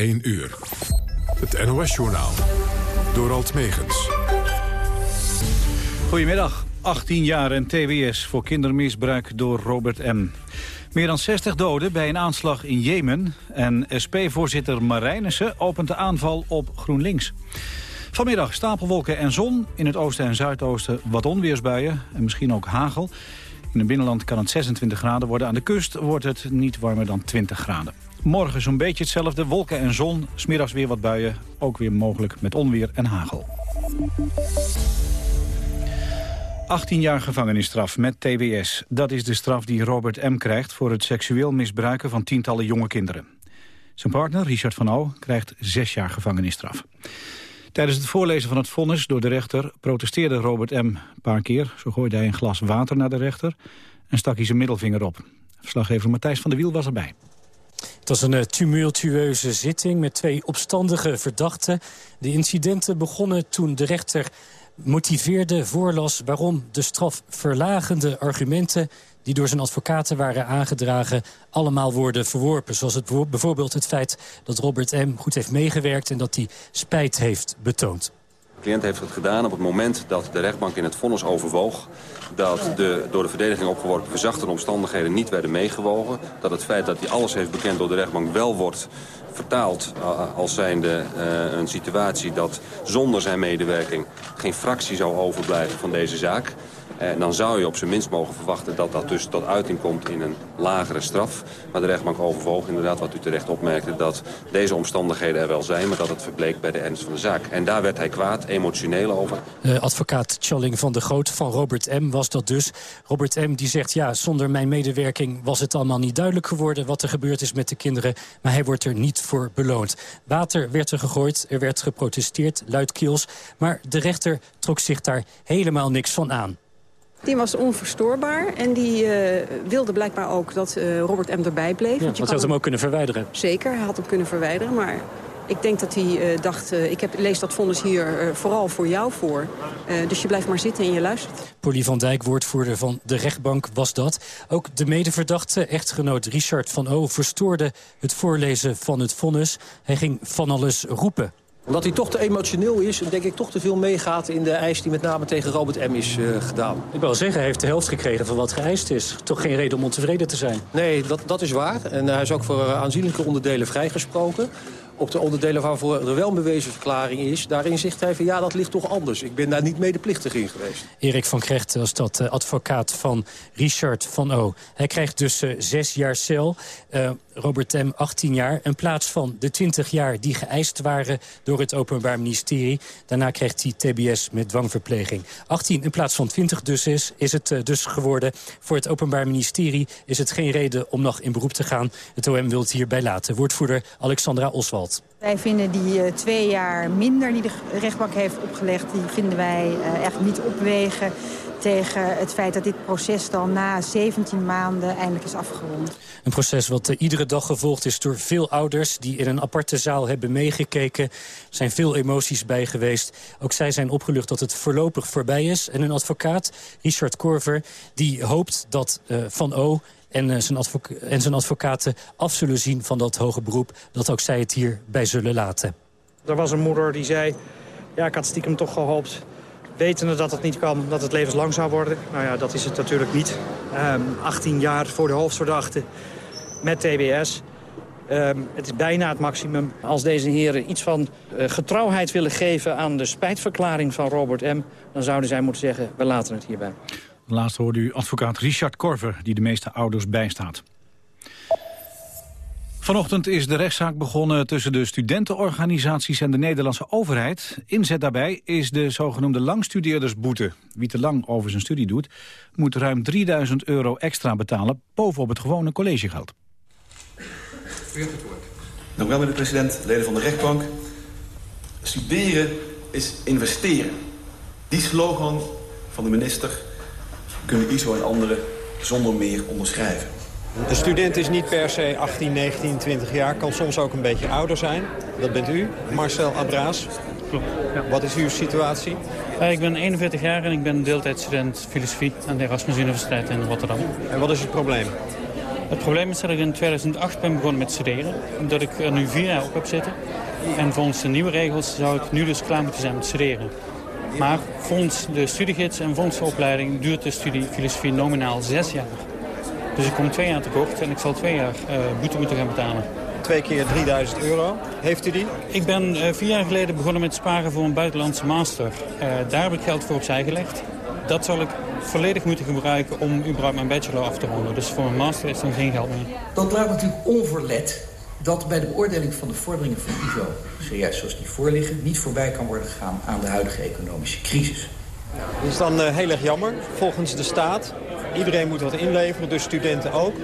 1 uur. Het NOS-journaal. Door Alt Megens. Goedemiddag. 18 jaar en TWS voor kindermisbruik door Robert M. Meer dan 60 doden bij een aanslag in Jemen. En SP-voorzitter Marijnissen opent de aanval op GroenLinks. Vanmiddag stapelwolken en zon. In het oosten en zuidoosten wat onweersbuien. En misschien ook hagel. In het binnenland kan het 26 graden worden. Aan de kust wordt het niet warmer dan 20 graden. Morgen zo'n beetje hetzelfde. Wolken en zon. Smiddags weer wat buien. Ook weer mogelijk met onweer en hagel. 18 jaar gevangenisstraf met TBS. Dat is de straf die Robert M. krijgt voor het seksueel misbruiken van tientallen jonge kinderen. Zijn partner, Richard van O, krijgt 6 jaar gevangenisstraf. Tijdens het voorlezen van het vonnis door de rechter protesteerde Robert M. een paar keer. Zo gooide hij een glas water naar de rechter en stak hij zijn middelvinger op. Verslaggever Matthijs van der Wiel was erbij. Het was een eh, tumultueuze zitting met twee opstandige verdachten. De incidenten begonnen toen de rechter motiveerde, voorlas... waarom de strafverlagende argumenten die door zijn advocaten waren aangedragen... allemaal worden verworpen. Zoals het, bijvoorbeeld het feit dat Robert M. goed heeft meegewerkt... en dat hij spijt heeft betoond. De cliënt heeft het gedaan op het moment dat de rechtbank in het vonnis overwoog... dat de door de verdediging opgeworpen verzachte omstandigheden niet werden meegewogen. Dat het feit dat hij alles heeft bekend door de rechtbank wel wordt vertaald uh, als zijnde uh, een situatie dat zonder zijn medewerking geen fractie zou overblijven van deze zaak. En dan zou je op zijn minst mogen verwachten dat dat dus tot uiting komt in een lagere straf. Maar de rechtbank overwoog inderdaad, wat u terecht opmerkte, dat deze omstandigheden er wel zijn, maar dat het verbleek bij de ernst van de zaak. En daar werd hij kwaad, emotioneel over. Uh, advocaat Challing van de Groot van Robert M. was dat dus. Robert M. die zegt, ja, zonder mijn medewerking was het allemaal niet duidelijk geworden wat er gebeurd is met de kinderen. Maar hij wordt er niet voor beloond. Water werd er gegooid, er werd geprotesteerd, luidkeels. Maar de rechter trok zich daar helemaal niks van aan. Die was onverstoorbaar en die uh, wilde blijkbaar ook dat uh, Robert M. erbij bleef. Ja, want je had hem ook kunnen verwijderen. Zeker, hij had hem kunnen verwijderen, maar ik denk dat hij uh, dacht... ik heb, lees dat vonnis hier vooral voor jou voor. dus je blijft maar zitten en je luistert. Polly van Dijk, woordvoerder van de rechtbank, was dat. Ook de medeverdachte, echtgenoot Richard van O... verstoorde het voorlezen van het vonnis. Hij ging van alles roepen omdat hij toch te emotioneel is en denk ik toch te veel meegaat in de eis die met name tegen Robert M. is uh, gedaan. Ik wil zeggen, hij heeft de helft gekregen van wat geëist is. Toch geen reden om ontevreden te zijn. Nee, dat, dat is waar. En hij is ook voor aanzienlijke onderdelen vrijgesproken op de onderdelen waarvoor er wel een bewezen verklaring is... daarin zegt hij van ja, dat ligt toch anders. Ik ben daar niet medeplichtig in geweest. Erik van Krecht was dat uh, advocaat van Richard van O. Hij krijgt dus uh, zes jaar cel. Uh, Robert M. 18 jaar. In plaats van de 20 jaar die geëist waren door het Openbaar Ministerie. Daarna kreeg hij TBS met dwangverpleging. 18 in plaats van 20 dus is, is het dus geworden. Voor het Openbaar Ministerie is het geen reden om nog in beroep te gaan. Het OM wil het hierbij laten. Woordvoerder Alexandra Oswald. Wij vinden die uh, twee jaar minder die de rechtbank heeft opgelegd... die vinden wij uh, echt niet opwegen tegen het feit dat dit proces dan na 17 maanden eindelijk is afgerond. Een proces wat uh, iedere dag gevolgd is door veel ouders... die in een aparte zaal hebben meegekeken. Er zijn veel emoties bij geweest. Ook zij zijn opgelucht dat het voorlopig voorbij is. En een advocaat, Richard Korver, die hoopt dat Van O en, uh, zijn en zijn advocaten af zullen zien van dat hoge beroep... dat ook zij het hierbij zullen laten. Er was een moeder die zei, ja, ik had stiekem toch gehoopt... wetende dat het niet kan, dat het levenslang zou worden. Nou ja, dat is het natuurlijk niet. Um, 18 jaar voor de hoofdverdachte met TBS... Um, het is bijna het maximum. Als deze heren iets van uh, getrouwheid willen geven aan de spijtverklaring van Robert M... dan zouden zij moeten zeggen, we laten het hierbij. Laatst hoorde u advocaat Richard Korver, die de meeste ouders bijstaat. Vanochtend is de rechtszaak begonnen tussen de studentenorganisaties en de Nederlandse overheid. Inzet daarbij is de zogenoemde langstudeerdersboete. Wie te lang over zijn studie doet, moet ruim 3000 euro extra betalen bovenop het gewone collegegeld. Dank u wel, meneer de president, leden van de rechtbank. Studeren is investeren. Die slogan van de minister kunnen ISO en anderen zonder meer onderschrijven. Een student is niet per se 18, 19, 20 jaar. Kan soms ook een beetje ouder zijn. Dat bent u, Marcel Abraas. Klopt. Ja. Wat is uw situatie? Uh, ik ben 41 jaar en ik ben deeltijdstudent filosofie aan de Erasmus Universiteit in Rotterdam. En wat is het probleem? Het probleem is dat ik in 2008 ben begonnen met studeren. Dat ik er nu vier jaar op heb zitten. En volgens de nieuwe regels zou ik nu dus klaar moeten zijn met studeren. Maar volgens de studiegids en volgens de opleiding duurt de studie filosofie nominaal zes jaar. Dus ik kom twee jaar tekort en ik zal twee jaar uh, boete moeten gaan betalen. Twee keer 3000 euro. Heeft u die? Ik ben uh, vier jaar geleden begonnen met sparen voor een buitenlandse master. Uh, daar heb ik geld voor opzij gelegd. Dat zal ik volledig moeten gebruiken om überhaupt mijn bachelor af te ronden. Dus voor mijn master is dan geen geld meer. Dat laat natuurlijk onverlet dat bij de beoordeling van de vorderingen van ISO, zojuist zoals die voorliggen, niet voorbij kan worden gegaan aan de huidige economische crisis. Dat is dan uh, heel erg jammer. Volgens de staat, iedereen moet wat inleveren, dus studenten ook.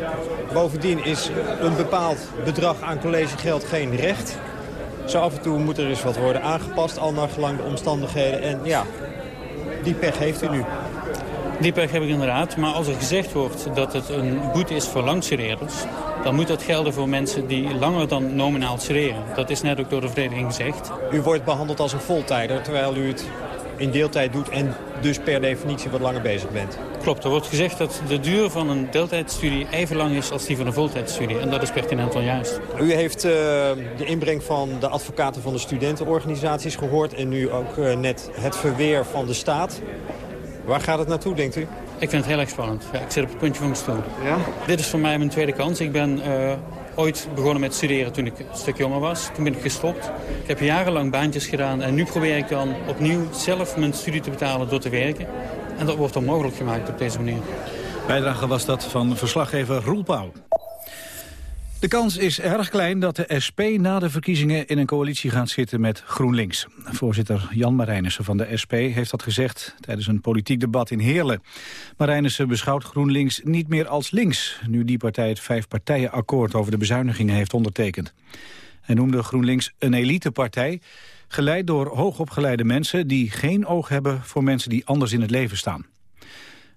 Bovendien is een bepaald bedrag aan collegegeld geen recht. Zo af en toe moet er eens wat worden aangepast, al naar gelang de omstandigheden. En ja, die pech heeft u nu. Die pech heb ik inderdaad. Maar als er gezegd wordt dat het een boete is voor langstudeerders... dan moet dat gelden voor mensen die langer dan nominaal studeren. Dat is net ook door de vereniging gezegd. U wordt behandeld als een voltijder, terwijl u het in deeltijd doet... en dus per definitie wat langer bezig bent. Klopt, er wordt gezegd dat de duur van een deeltijdstudie even lang is als die van een voltijdstudie. En dat is pertinent wel juist. U heeft uh, de inbreng van de advocaten van de studentenorganisaties gehoord... en nu ook uh, net het verweer van de staat. Waar gaat het naartoe, denkt u? Ik vind het heel erg spannend. Ja, ik zit op het puntje van mijn stoel. Ja? Dit is voor mij mijn tweede kans. Ik ben uh, ooit begonnen met studeren toen ik een stuk jonger was. Toen ben ik gestopt. Ik heb jarenlang baantjes gedaan. En nu probeer ik dan opnieuw zelf mijn studie te betalen door te werken. En dat wordt onmogelijk gemaakt op deze manier. Bijdrage was dat van verslaggever Roel Pauw. De kans is erg klein dat de SP na de verkiezingen in een coalitie gaat zitten met GroenLinks. Voorzitter Jan Marijnissen van de SP heeft dat gezegd tijdens een politiek debat in Heerlen. Marijnissen beschouwt GroenLinks niet meer als links, nu die partij het vijfpartijenakkoord over de bezuinigingen heeft ondertekend. Hij noemde GroenLinks een elitepartij, geleid door hoogopgeleide mensen die geen oog hebben voor mensen die anders in het leven staan.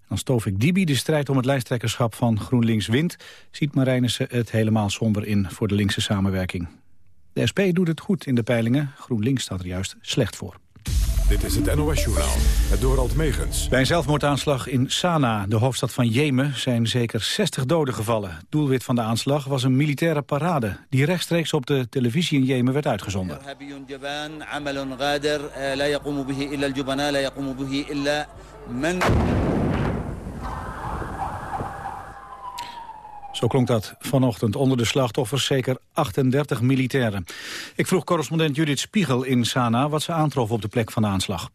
Als Tovik Dibi de strijd om het lijsttrekkerschap van GroenLinks wint... ziet Marijnissen het helemaal somber in voor de linkse samenwerking. De SP doet het goed in de peilingen. GroenLinks staat er juist slecht voor. Dit is het NOS-journaal, het Dorald Megens. Bij een zelfmoordaanslag in Sanaa, de hoofdstad van Jemen, zijn zeker 60 doden gevallen. Doelwit van de aanslag was een militaire parade... die rechtstreeks op de televisie in Jemen werd uitgezonden. Zo klonk dat vanochtend onder de slachtoffers, zeker 38 militairen. Ik vroeg correspondent Judith Spiegel in Sana wat ze aantrof op de plek van de aanslag.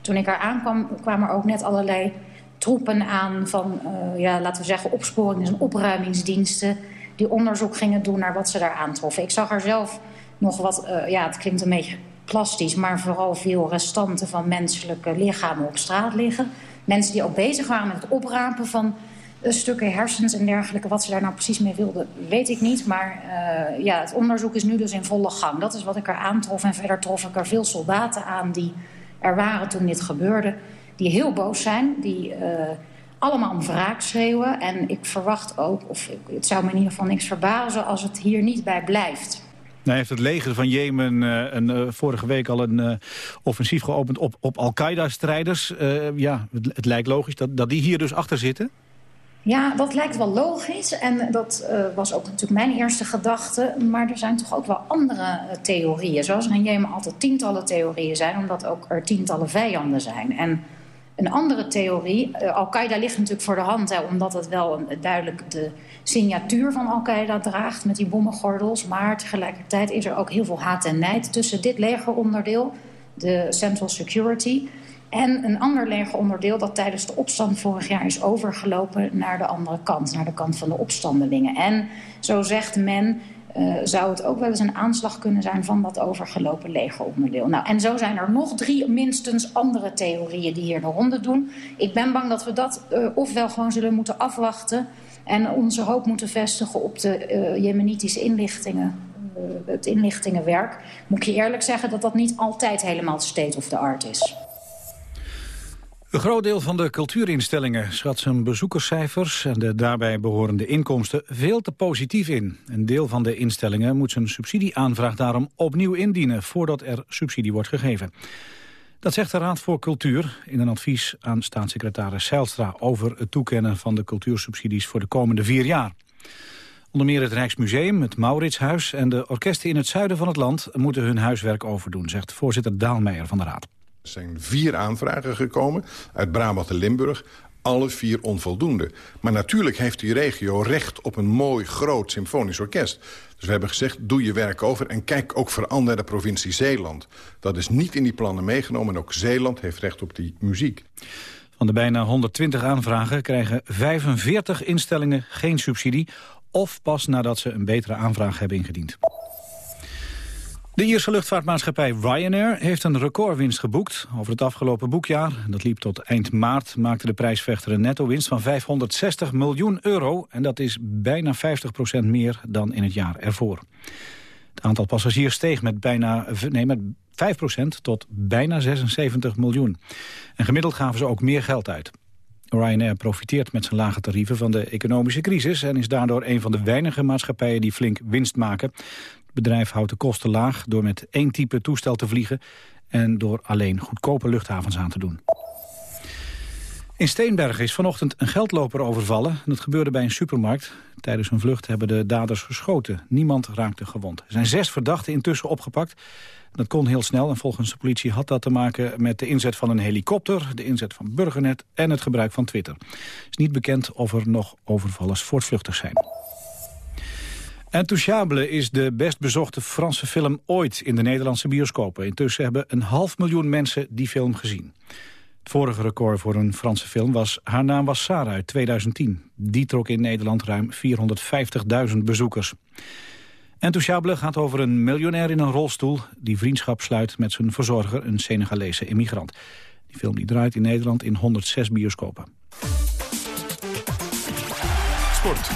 Toen ik daar aankwam, kwamen er ook net allerlei troepen aan van, uh, ja, laten we zeggen, opsporings- en opruimingsdiensten... die onderzoek gingen doen naar wat ze daar aantroffen. Ik zag er zelf nog wat, uh, ja, het klinkt een beetje plastisch... maar vooral veel restanten van menselijke lichamen op straat liggen. Mensen die ook bezig waren met het oprapen van stukken hersens en dergelijke. Wat ze daar nou precies mee wilden, weet ik niet. Maar uh, ja, het onderzoek is nu dus in volle gang. Dat is wat ik er aantrof. En verder trof ik er veel soldaten aan die er waren toen dit gebeurde. Die heel boos zijn, die uh, allemaal om wraak schreeuwen. En ik verwacht ook, of het zou me in ieder geval niks verbazen... als het hier niet bij blijft. Nou heeft het leger van Jemen uh, een, vorige week al een offensief geopend op, op Al-Qaeda-strijders. ja, het, het, lijkt logisch dat, dat die hier dus achter zitten. Ja, dat lijkt wel logisch. En dat uh, was ook natuurlijk mijn eerste gedachte. Maar er zijn toch ook wel andere uh, theorieën. Zoals er in Jemen altijd tientallen theorieën zijn... omdat ook er tientallen vijanden zijn. En een andere theorie... Uh, Al-Qaeda ligt natuurlijk voor de hand... Hè, omdat het wel een, duidelijk de signatuur van Al-Qaeda draagt... met die bommengordels. Maar tegelijkertijd is er ook heel veel haat en nijd... tussen dit legeronderdeel, de Central Security... En een ander legeronderdeel dat tijdens de opstand vorig jaar is overgelopen naar de andere kant, naar de kant van de opstandelingen. En zo zegt men, uh, zou het ook wel eens een aanslag kunnen zijn van dat overgelopen legeronderdeel. Nou, en zo zijn er nog drie minstens andere theorieën die hier de ronde doen. Ik ben bang dat we dat uh, ofwel gewoon zullen moeten afwachten en onze hoop moeten vestigen op de uh, jemenitische inlichtingen het inlichtingenwerk. Moet ik je eerlijk zeggen dat dat niet altijd helemaal state of the art is. Een groot deel van de cultuurinstellingen schat zijn bezoekerscijfers en de daarbij behorende inkomsten veel te positief in. Een deel van de instellingen moet zijn subsidieaanvraag daarom opnieuw indienen voordat er subsidie wordt gegeven. Dat zegt de Raad voor Cultuur in een advies aan staatssecretaris Zijlstra over het toekennen van de cultuursubsidies voor de komende vier jaar. Onder meer het Rijksmuseum, het Mauritshuis en de orkesten in het zuiden van het land moeten hun huiswerk overdoen, zegt voorzitter Daalmeijer van de Raad. Er zijn vier aanvragen gekomen uit Brabant en Limburg alle vier onvoldoende. Maar natuurlijk heeft die regio recht op een mooi, groot symfonisch orkest. Dus we hebben gezegd, doe je werk over en kijk ook vooral naar de provincie Zeeland. Dat is niet in die plannen meegenomen en ook Zeeland heeft recht op die muziek. Van de bijna 120 aanvragen krijgen 45 instellingen geen subsidie... of pas nadat ze een betere aanvraag hebben ingediend. De Ierse luchtvaartmaatschappij Ryanair heeft een recordwinst geboekt over het afgelopen boekjaar. Dat liep tot eind maart, maakte de prijsvechter een netto-winst van 560 miljoen euro. En dat is bijna 50% meer dan in het jaar ervoor. Het aantal passagiers steeg met, bijna, nee, met 5% tot bijna 76 miljoen. En gemiddeld gaven ze ook meer geld uit. Ryanair profiteert met zijn lage tarieven van de economische crisis... en is daardoor een van de weinige maatschappijen die flink winst maken. Bedrijf houdt de kosten laag door met één type toestel te vliegen... en door alleen goedkope luchthavens aan te doen. In Steenbergen is vanochtend een geldloper overvallen. Dat gebeurde bij een supermarkt. Tijdens hun vlucht hebben de daders geschoten. Niemand raakte gewond. Er zijn zes verdachten intussen opgepakt. Dat kon heel snel en volgens de politie had dat te maken met de inzet van een helikopter, de inzet van Burgernet en het gebruik van Twitter. Het is niet bekend of er nog overvallers voortvluchtig zijn. Intouchable is de best bezochte Franse film ooit in de Nederlandse bioscopen. Intussen hebben een half miljoen mensen die film gezien. Het vorige record voor een Franse film was Haar naam was Sarah uit 2010. Die trok in Nederland ruim 450.000 bezoekers. Intouchable gaat over een miljonair in een rolstoel... die vriendschap sluit met zijn verzorger, een Senegalese immigrant. Die film die draait in Nederland in 106 bioscopen. Sport.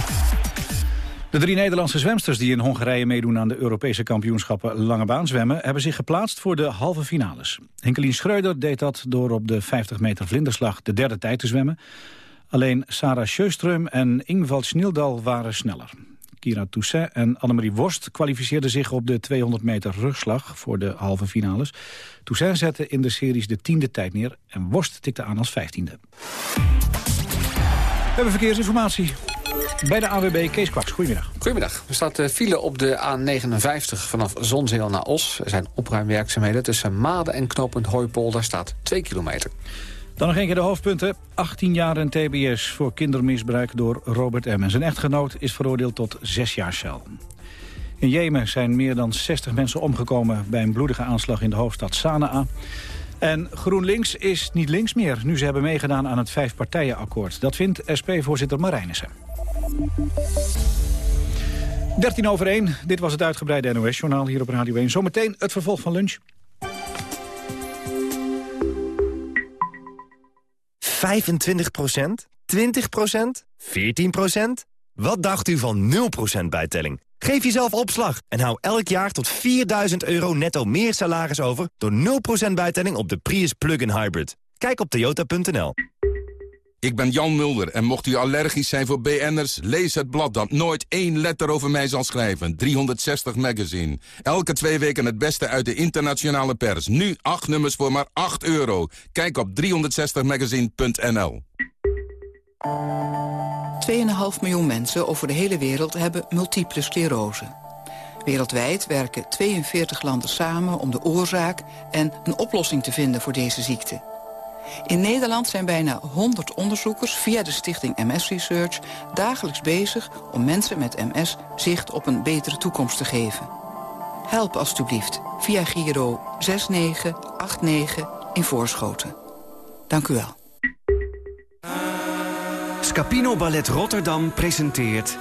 De drie Nederlandse zwemsters die in Hongarije meedoen aan de Europese kampioenschappen lange baan zwemmen, hebben zich geplaatst voor de halve finales. Henkelien Schreuder deed dat door op de 50 meter vlinderslag de derde tijd te zwemmen. Alleen Sarah Sjöström en Ingvald Snildal waren sneller. Kira Toussaint en Annemarie Worst kwalificeerden zich op de 200 meter rugslag voor de halve finales. Toussaint zette in de series de tiende tijd neer en Worst tikte aan als vijftiende. We hebben verkeersinformatie. Bij de AWB Kees Kwaks, goedemiddag. Goedemiddag. Er staat file op de A59 vanaf Zonzeel naar Os. Er zijn opruimwerkzaamheden tussen Maden en knooppunt Hooipolder staat 2 kilometer. Dan nog een keer de hoofdpunten. 18 jaar en tbs voor kindermisbruik door Robert M. En zijn echtgenoot is veroordeeld tot 6 jaar cel. In Jemen zijn meer dan 60 mensen omgekomen bij een bloedige aanslag in de hoofdstad Sanaa. En GroenLinks is niet links meer, nu ze hebben meegedaan aan het vijfpartijenakkoord. Dat vindt SP-voorzitter Marijnissen. 13 over 1, dit was het uitgebreide NOS-journaal hier op Radio 1. Zometeen het vervolg van lunch. 25% 20% 14% Wat dacht u van 0% bijtelling? Geef jezelf opslag en hou elk jaar tot 4000 euro netto meer salaris over... door 0% bijtelling op de Prius Plug-in Hybrid. Kijk op toyota.nl. Ik ben Jan Mulder en mocht u allergisch zijn voor BN'ers... lees het blad dat nooit één letter over mij zal schrijven. 360 Magazine. Elke twee weken het beste uit de internationale pers. Nu acht nummers voor maar 8 euro. Kijk op 360magazine.nl 2,5 miljoen mensen over de hele wereld hebben multiple sclerose. Wereldwijd werken 42 landen samen om de oorzaak en een oplossing te vinden voor deze ziekte. In Nederland zijn bijna 100 onderzoekers via de stichting MS Research dagelijks bezig om mensen met MS zicht op een betere toekomst te geven. Help alstublieft via Giro 6989 in Voorschoten. Dank u wel. Scapino Ballet Rotterdam presenteert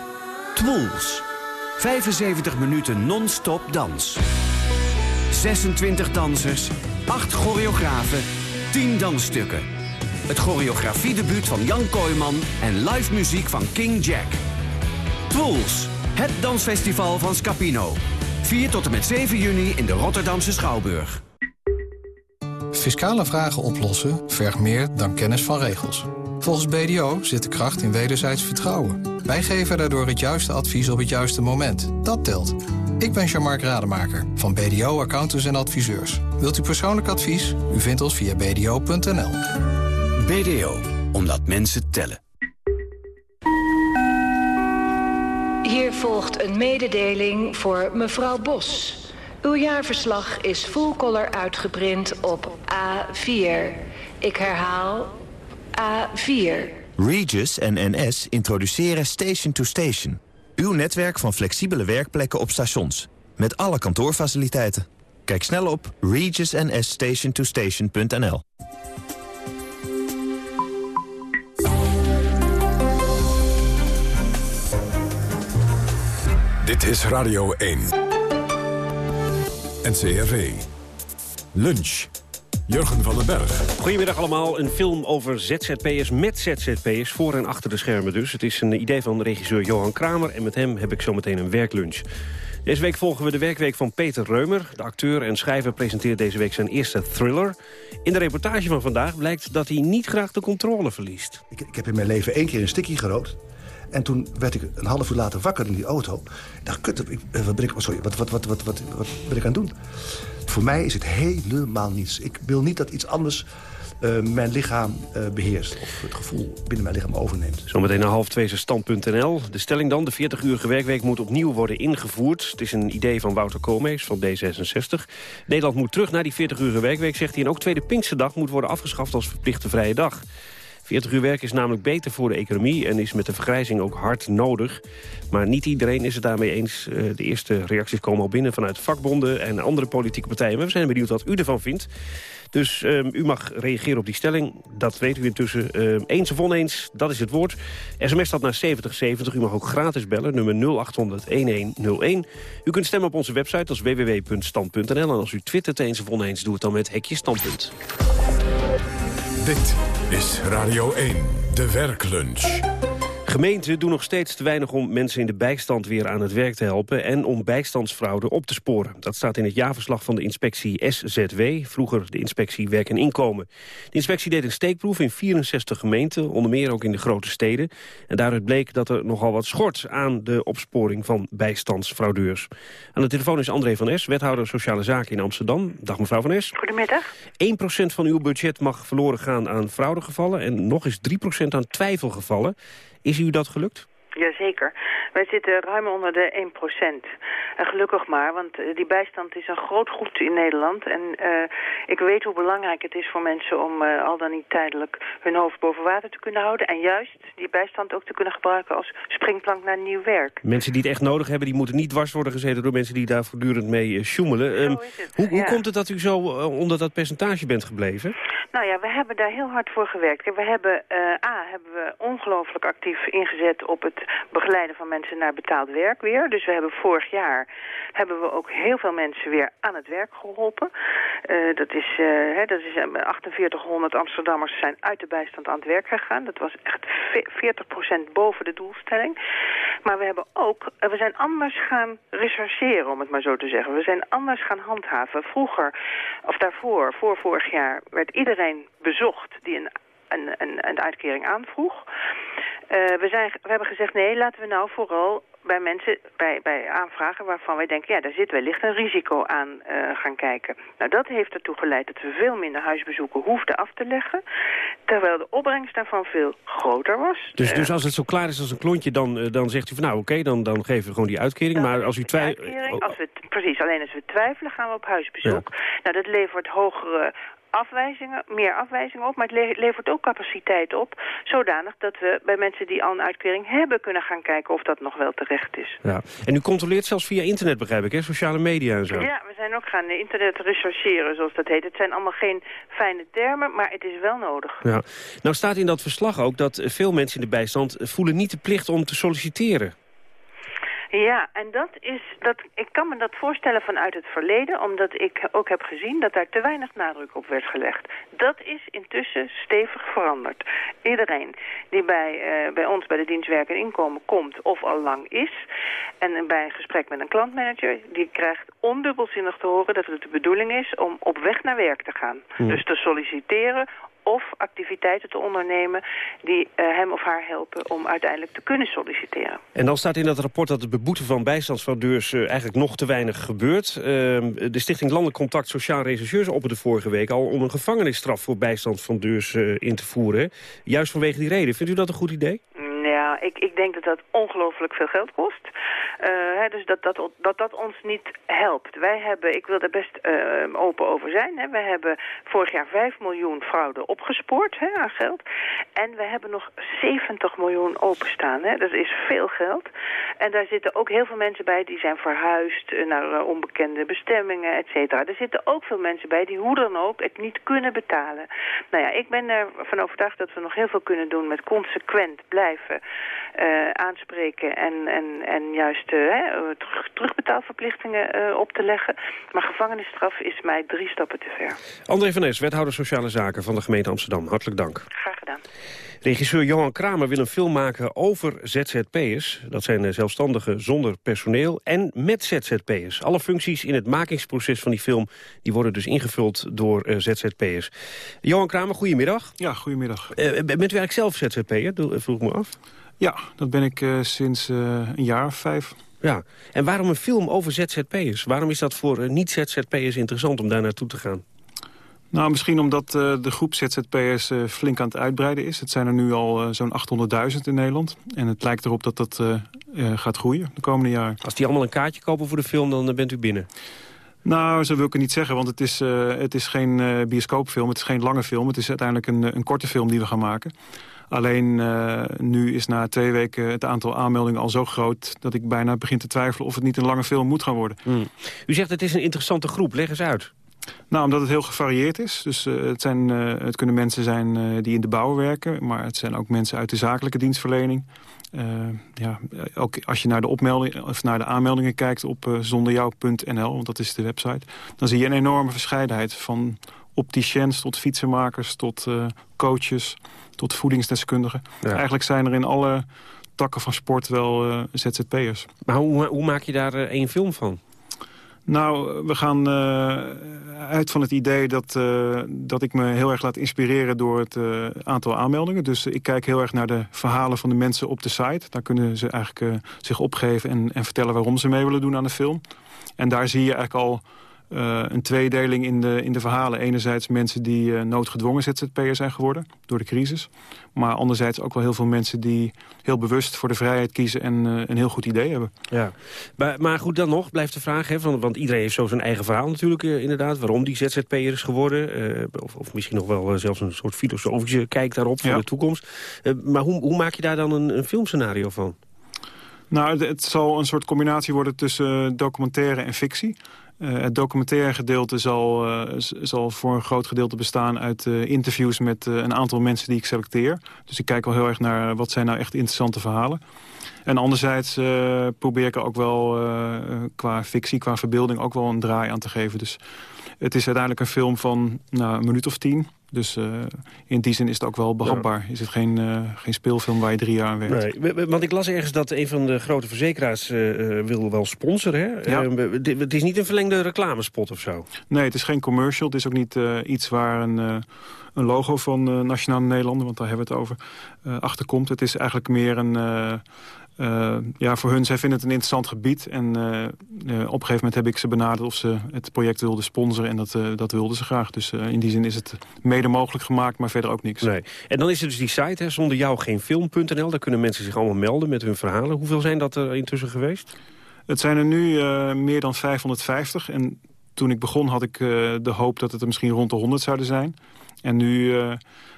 Twools. 75 minuten non-stop dans. 26 dansers, 8 choreografen 10 dansstukken. Het choreografiedebuut van Jan Kooijman en live muziek van King Jack. Twools, het dansfestival van Scapino. 4 tot en met 7 juni in de Rotterdamse Schouwburg. Fiscale vragen oplossen vergt meer dan kennis van regels. Volgens BDO zit de kracht in wederzijds vertrouwen. Wij geven daardoor het juiste advies op het juiste moment. Dat telt. Ik ben Jean-Marc Rademaker van BDO Accountants en Adviseurs. Wilt u persoonlijk advies? U vindt ons via bdo.nl. BDO, omdat mensen tellen. Hier volgt een mededeling voor mevrouw Bos. Uw jaarverslag is full color uitgeprint op A4. Ik herhaal A4. Regis en NS introduceren Station to Station. Uw netwerk van flexibele werkplekken op stations. Met alle kantoorfaciliteiten. Kijk snel op regisnsstationtostation.nl Dit is Radio 1. NCRV. Lunch. Jurgen van den Berg. Goedemiddag allemaal. Een film over ZZP'ers met ZZP'ers. Voor en achter de schermen dus. Het is een idee van regisseur Johan Kramer. En met hem heb ik zometeen een werklunch. Deze week volgen we de werkweek van Peter Reumer. De acteur en schrijver presenteert deze week zijn eerste thriller. In de reportage van vandaag blijkt dat hij niet graag de controle verliest. Ik, ik heb in mijn leven één keer een stikkie gerookt. En toen werd ik een half uur later wakker in die auto. Ik dacht, kut, ik, eh, wat, ben ik, oh, sorry, wat, wat, wat, wat, wat, wat ben ik aan het doen? Voor mij is het helemaal niets. Ik wil niet dat iets anders uh, mijn lichaam uh, beheerst. Of het gevoel binnen mijn lichaam overneemt. Zometeen naar half twee stand.nl. De stelling dan, de 40-urige werkweek moet opnieuw worden ingevoerd. Het is een idee van Wouter Koolmees van D66. Nederland moet terug naar die 40-urige werkweek, zegt hij. En ook Tweede Pinksterdag moet worden afgeschaft als verplichte vrije dag. 40 uur werk is namelijk beter voor de economie... en is met de vergrijzing ook hard nodig. Maar niet iedereen is het daarmee eens. Eh, de eerste reacties komen al binnen vanuit vakbonden en andere politieke partijen. Maar we zijn benieuwd wat u ervan vindt. Dus uh, u mag reageren op die stelling. Dat weet u intussen. Uh, eens of oneens, dat is het woord. SMS staat naar 7070. U mag ook gratis bellen, nummer 0800-1101. U kunt stemmen op onze website, als www.stand.nl. En als u twittert eens of oneens, doe het dan met hekje standpunt. Dit is Radio 1, de werklunch. Gemeenten doen nog steeds te weinig om mensen in de bijstand weer aan het werk te helpen... en om bijstandsfraude op te sporen. Dat staat in het jaarverslag van de inspectie SZW, vroeger de inspectie Werk en Inkomen. De inspectie deed een steekproef in 64 gemeenten, onder meer ook in de grote steden. En daaruit bleek dat er nogal wat schort aan de opsporing van bijstandsfraudeurs. Aan de telefoon is André van Es, wethouder Sociale Zaken in Amsterdam. Dag mevrouw van Es. Goedemiddag. 1% van uw budget mag verloren gaan aan fraudegevallen... en nog eens 3% aan twijfelgevallen. Is u dat gelukt? Jazeker. Wij zitten ruim onder de 1 procent. En gelukkig maar, want eh, die bijstand is een groot goed in Nederland. En uh, ik weet hoe belangrijk het is voor mensen om uh, al dan niet tijdelijk hun hoofd boven water te kunnen houden. En juist die bijstand ook te kunnen gebruiken als springplank naar nieuw werk. Mensen die het echt nodig hebben, die moeten niet dwars worden gezeten door mensen die daar voortdurend mee sjoemelen. Um, hoe, hoe komt het dat u zo onder dat percentage bent gebleven? Nou ja, we hebben daar heel hard voor gewerkt. We hebben, A, hebben we ongelooflijk actief ingezet op het begeleiden van mensen naar betaald werk weer. Dus we hebben vorig jaar hebben we ook heel veel mensen weer aan het werk geholpen. Uh, dat is, uh, hè, dat is 4800 Amsterdammers zijn uit de bijstand aan het werk gegaan. Dat was echt 40% boven de doelstelling. Maar we hebben ook, we zijn anders gaan rechercheren, om het maar zo te zeggen. We zijn anders gaan handhaven. Vroeger, of daarvoor, voor vorig jaar, werd iedereen bezocht die een een, een, een uitkering aanvroeg. Uh, we, zijn, we hebben gezegd, nee, laten we nou vooral bij mensen, bij, bij aanvragen waarvan wij denken... ja, daar zit wellicht een risico aan uh, gaan kijken. Nou, dat heeft ertoe geleid dat we veel minder huisbezoeken hoefden af te leggen... terwijl de opbrengst daarvan veel groter was. Dus, uh, dus als het zo klaar is als een klontje, dan, uh, dan zegt u van... nou, oké, okay, dan, dan geven we gewoon die uitkering. Maar als u twijfelt... We, precies, alleen als we twijfelen gaan we op huisbezoek. Ja. Nou, dat levert hogere afwijzingen, meer afwijzingen op, maar het levert ook capaciteit op, zodanig dat we bij mensen die al een uitkering hebben kunnen gaan kijken of dat nog wel terecht is. Ja. En u controleert zelfs via internet, begrijp ik, hè? sociale media en zo? Ja, we zijn ook gaan internet rechercheren, zoals dat heet. Het zijn allemaal geen fijne termen, maar het is wel nodig. Ja. Nou staat in dat verslag ook dat veel mensen in de bijstand voelen niet de plicht om te solliciteren. Ja, en dat is, dat, ik kan me dat voorstellen vanuit het verleden, omdat ik ook heb gezien dat daar te weinig nadruk op werd gelegd. Dat is intussen stevig veranderd. Iedereen die bij, uh, bij ons bij de dienstwerk en inkomen komt of al lang is, en bij een gesprek met een klantmanager, die krijgt ondubbelzinnig te horen dat het de bedoeling is om op weg naar werk te gaan. Dus te solliciteren of activiteiten te ondernemen die uh, hem of haar helpen om uiteindelijk te kunnen solliciteren. En dan staat in dat rapport dat het beboeten van bijstandsfraudeurs uh, eigenlijk nog te weinig gebeurt. Uh, de Stichting Landelijk Contact Sociaal Rechercheurs opende vorige week al om een gevangenisstraf voor bijstandsfraudeurs in te voeren. Juist vanwege die reden. Vindt u dat een goed idee? Nou, ik, ik denk dat dat ongelooflijk veel geld kost. Uh, hè, dus dat dat, dat dat ons niet helpt. Wij hebben, ik wil daar best uh, open over zijn. Hè. We hebben vorig jaar 5 miljoen fraude opgespoord hè, aan geld. En we hebben nog 70 miljoen openstaan. Hè. Dat is veel geld. En daar zitten ook heel veel mensen bij die zijn verhuisd naar onbekende bestemmingen, et cetera. Er zitten ook veel mensen bij die hoe dan ook het niet kunnen betalen. Nou ja, ik ben ervan overtuigd dat we nog heel veel kunnen doen met consequent blijven uh, aanspreken en, en, en juist uh, terug, terugbetaalverplichtingen uh, op te leggen. Maar gevangenisstraf is mij drie stappen te ver. André van Nes, wethouder Sociale Zaken van de gemeente Amsterdam. Hartelijk dank. Graag gedaan. Regisseur Johan Kramer wil een film maken over ZZP'ers. Dat zijn zelfstandigen zonder personeel en met ZZP'ers. Alle functies in het makingsproces van die film... die worden dus ingevuld door uh, ZZP'ers. Johan Kramer, goedemiddag. Ja, goedemiddag. Uh, bent u eigenlijk zelf ZZP'er? Vroeg me af. Ja, dat ben ik uh, sinds een jaar of vijf. Ja, en waarom een film over ZZP'ers? Waarom is dat voor niet-ZZP'ers interessant om daar naartoe te gaan? Nou, misschien omdat de groep ZZP'ers flink aan het uitbreiden is. Het zijn er nu al zo'n 800.000 in Nederland. En het lijkt erop dat dat gaat groeien de komende jaren. Als die allemaal een kaartje kopen voor de film, dan bent u binnen? Nou, zo wil ik het niet zeggen, want het is, het is geen bioscoopfilm. Het is geen lange film. Het is uiteindelijk een, een korte film die we gaan maken. Alleen nu is na twee weken het aantal aanmeldingen al zo groot... dat ik bijna begin te twijfelen of het niet een lange film moet gaan worden. Hmm. U zegt het is een interessante groep. Leg eens uit. Nou, omdat het heel gevarieerd is. Dus uh, het, zijn, uh, het kunnen mensen zijn uh, die in de bouw werken... maar het zijn ook mensen uit de zakelijke dienstverlening. ja, ook als je naar de, opmelding, of naar de aanmeldingen kijkt op zonderjou.nl... want dat is de website... dan zie je een enorme verscheidenheid van opticiens tot fietsenmakers... tot coaches, tot voedingsdeskundigen. Ja. Eigenlijk zijn er in alle takken van sport wel ZZP'ers. Maar hoe, hoe maak je daar één film van? Nou, we gaan uh, uit van het idee dat, uh, dat ik me heel erg laat inspireren door het uh, aantal aanmeldingen. Dus ik kijk heel erg naar de verhalen van de mensen op de site. Daar kunnen ze eigenlijk zich opgeven en, en vertellen waarom ze mee willen doen aan de film. En daar zie je eigenlijk al uh, een tweedeling in de, in de verhalen. Enerzijds mensen die uh, noodgedwongen ZZP'er zijn geworden door de crisis. Maar anderzijds ook wel heel veel mensen die heel bewust voor de vrijheid kiezen... en uh, een heel goed idee hebben. Ja, maar, maar goed, dan nog blijft de vraag... Hè, van, want iedereen heeft zo zijn eigen verhaal natuurlijk inderdaad... waarom die ZZP'er is geworden. Of, of, misschien nog wel zelfs een soort filosofische kijk daarop voor ja. de toekomst. maar hoe, hoe maak je daar dan een, een filmscenario van? Nou, het, het zal een soort combinatie worden tussen documentaire en fictie. Uh, het documentaire gedeelte zal, uh, zal voor een groot gedeelte bestaan uit uh, interviews met een aantal mensen die ik selecteer. Dus ik kijk wel heel erg naar wat zijn nou echt interessante verhalen. En anderzijds probeer ik er ook wel qua fictie, qua verbeelding ook wel een draai aan te geven. Dus het is uiteindelijk een film van nou, een minuut of tien. Dus uh, in die zin is het ook wel behapbaar. Is het geen, uh, geen speelfilm waar je drie jaar aan werkt. Nee, want ik las ergens dat een van de grote verzekeraars uh, wil wel sponsoren. Hè? Ja. het is niet een verlengde reclamespot of zo? Nee, het is geen commercial. Het is ook niet iets waar een, een logo van Nationale Nederlanden... want daar hebben we het over, achterkomt. Het is eigenlijk meer een uh, ja, voor hun, zij vinden het een interessant gebied. En uh, op een gegeven moment heb ik ze benaderd of ze het project wilden sponsoren. En dat, dat wilden ze graag. Dus in die zin is het mede mogelijk gemaakt, maar verder ook niks. Nee. En dan is er dus die site, hè, zonder jou geen film.nl. Daar kunnen mensen zich allemaal melden met hun verhalen. Hoeveel zijn dat er intussen geweest? Het zijn er nu meer dan 550. En toen ik begon had ik de hoop dat het er misschien rond de 100 zouden zijn. En nu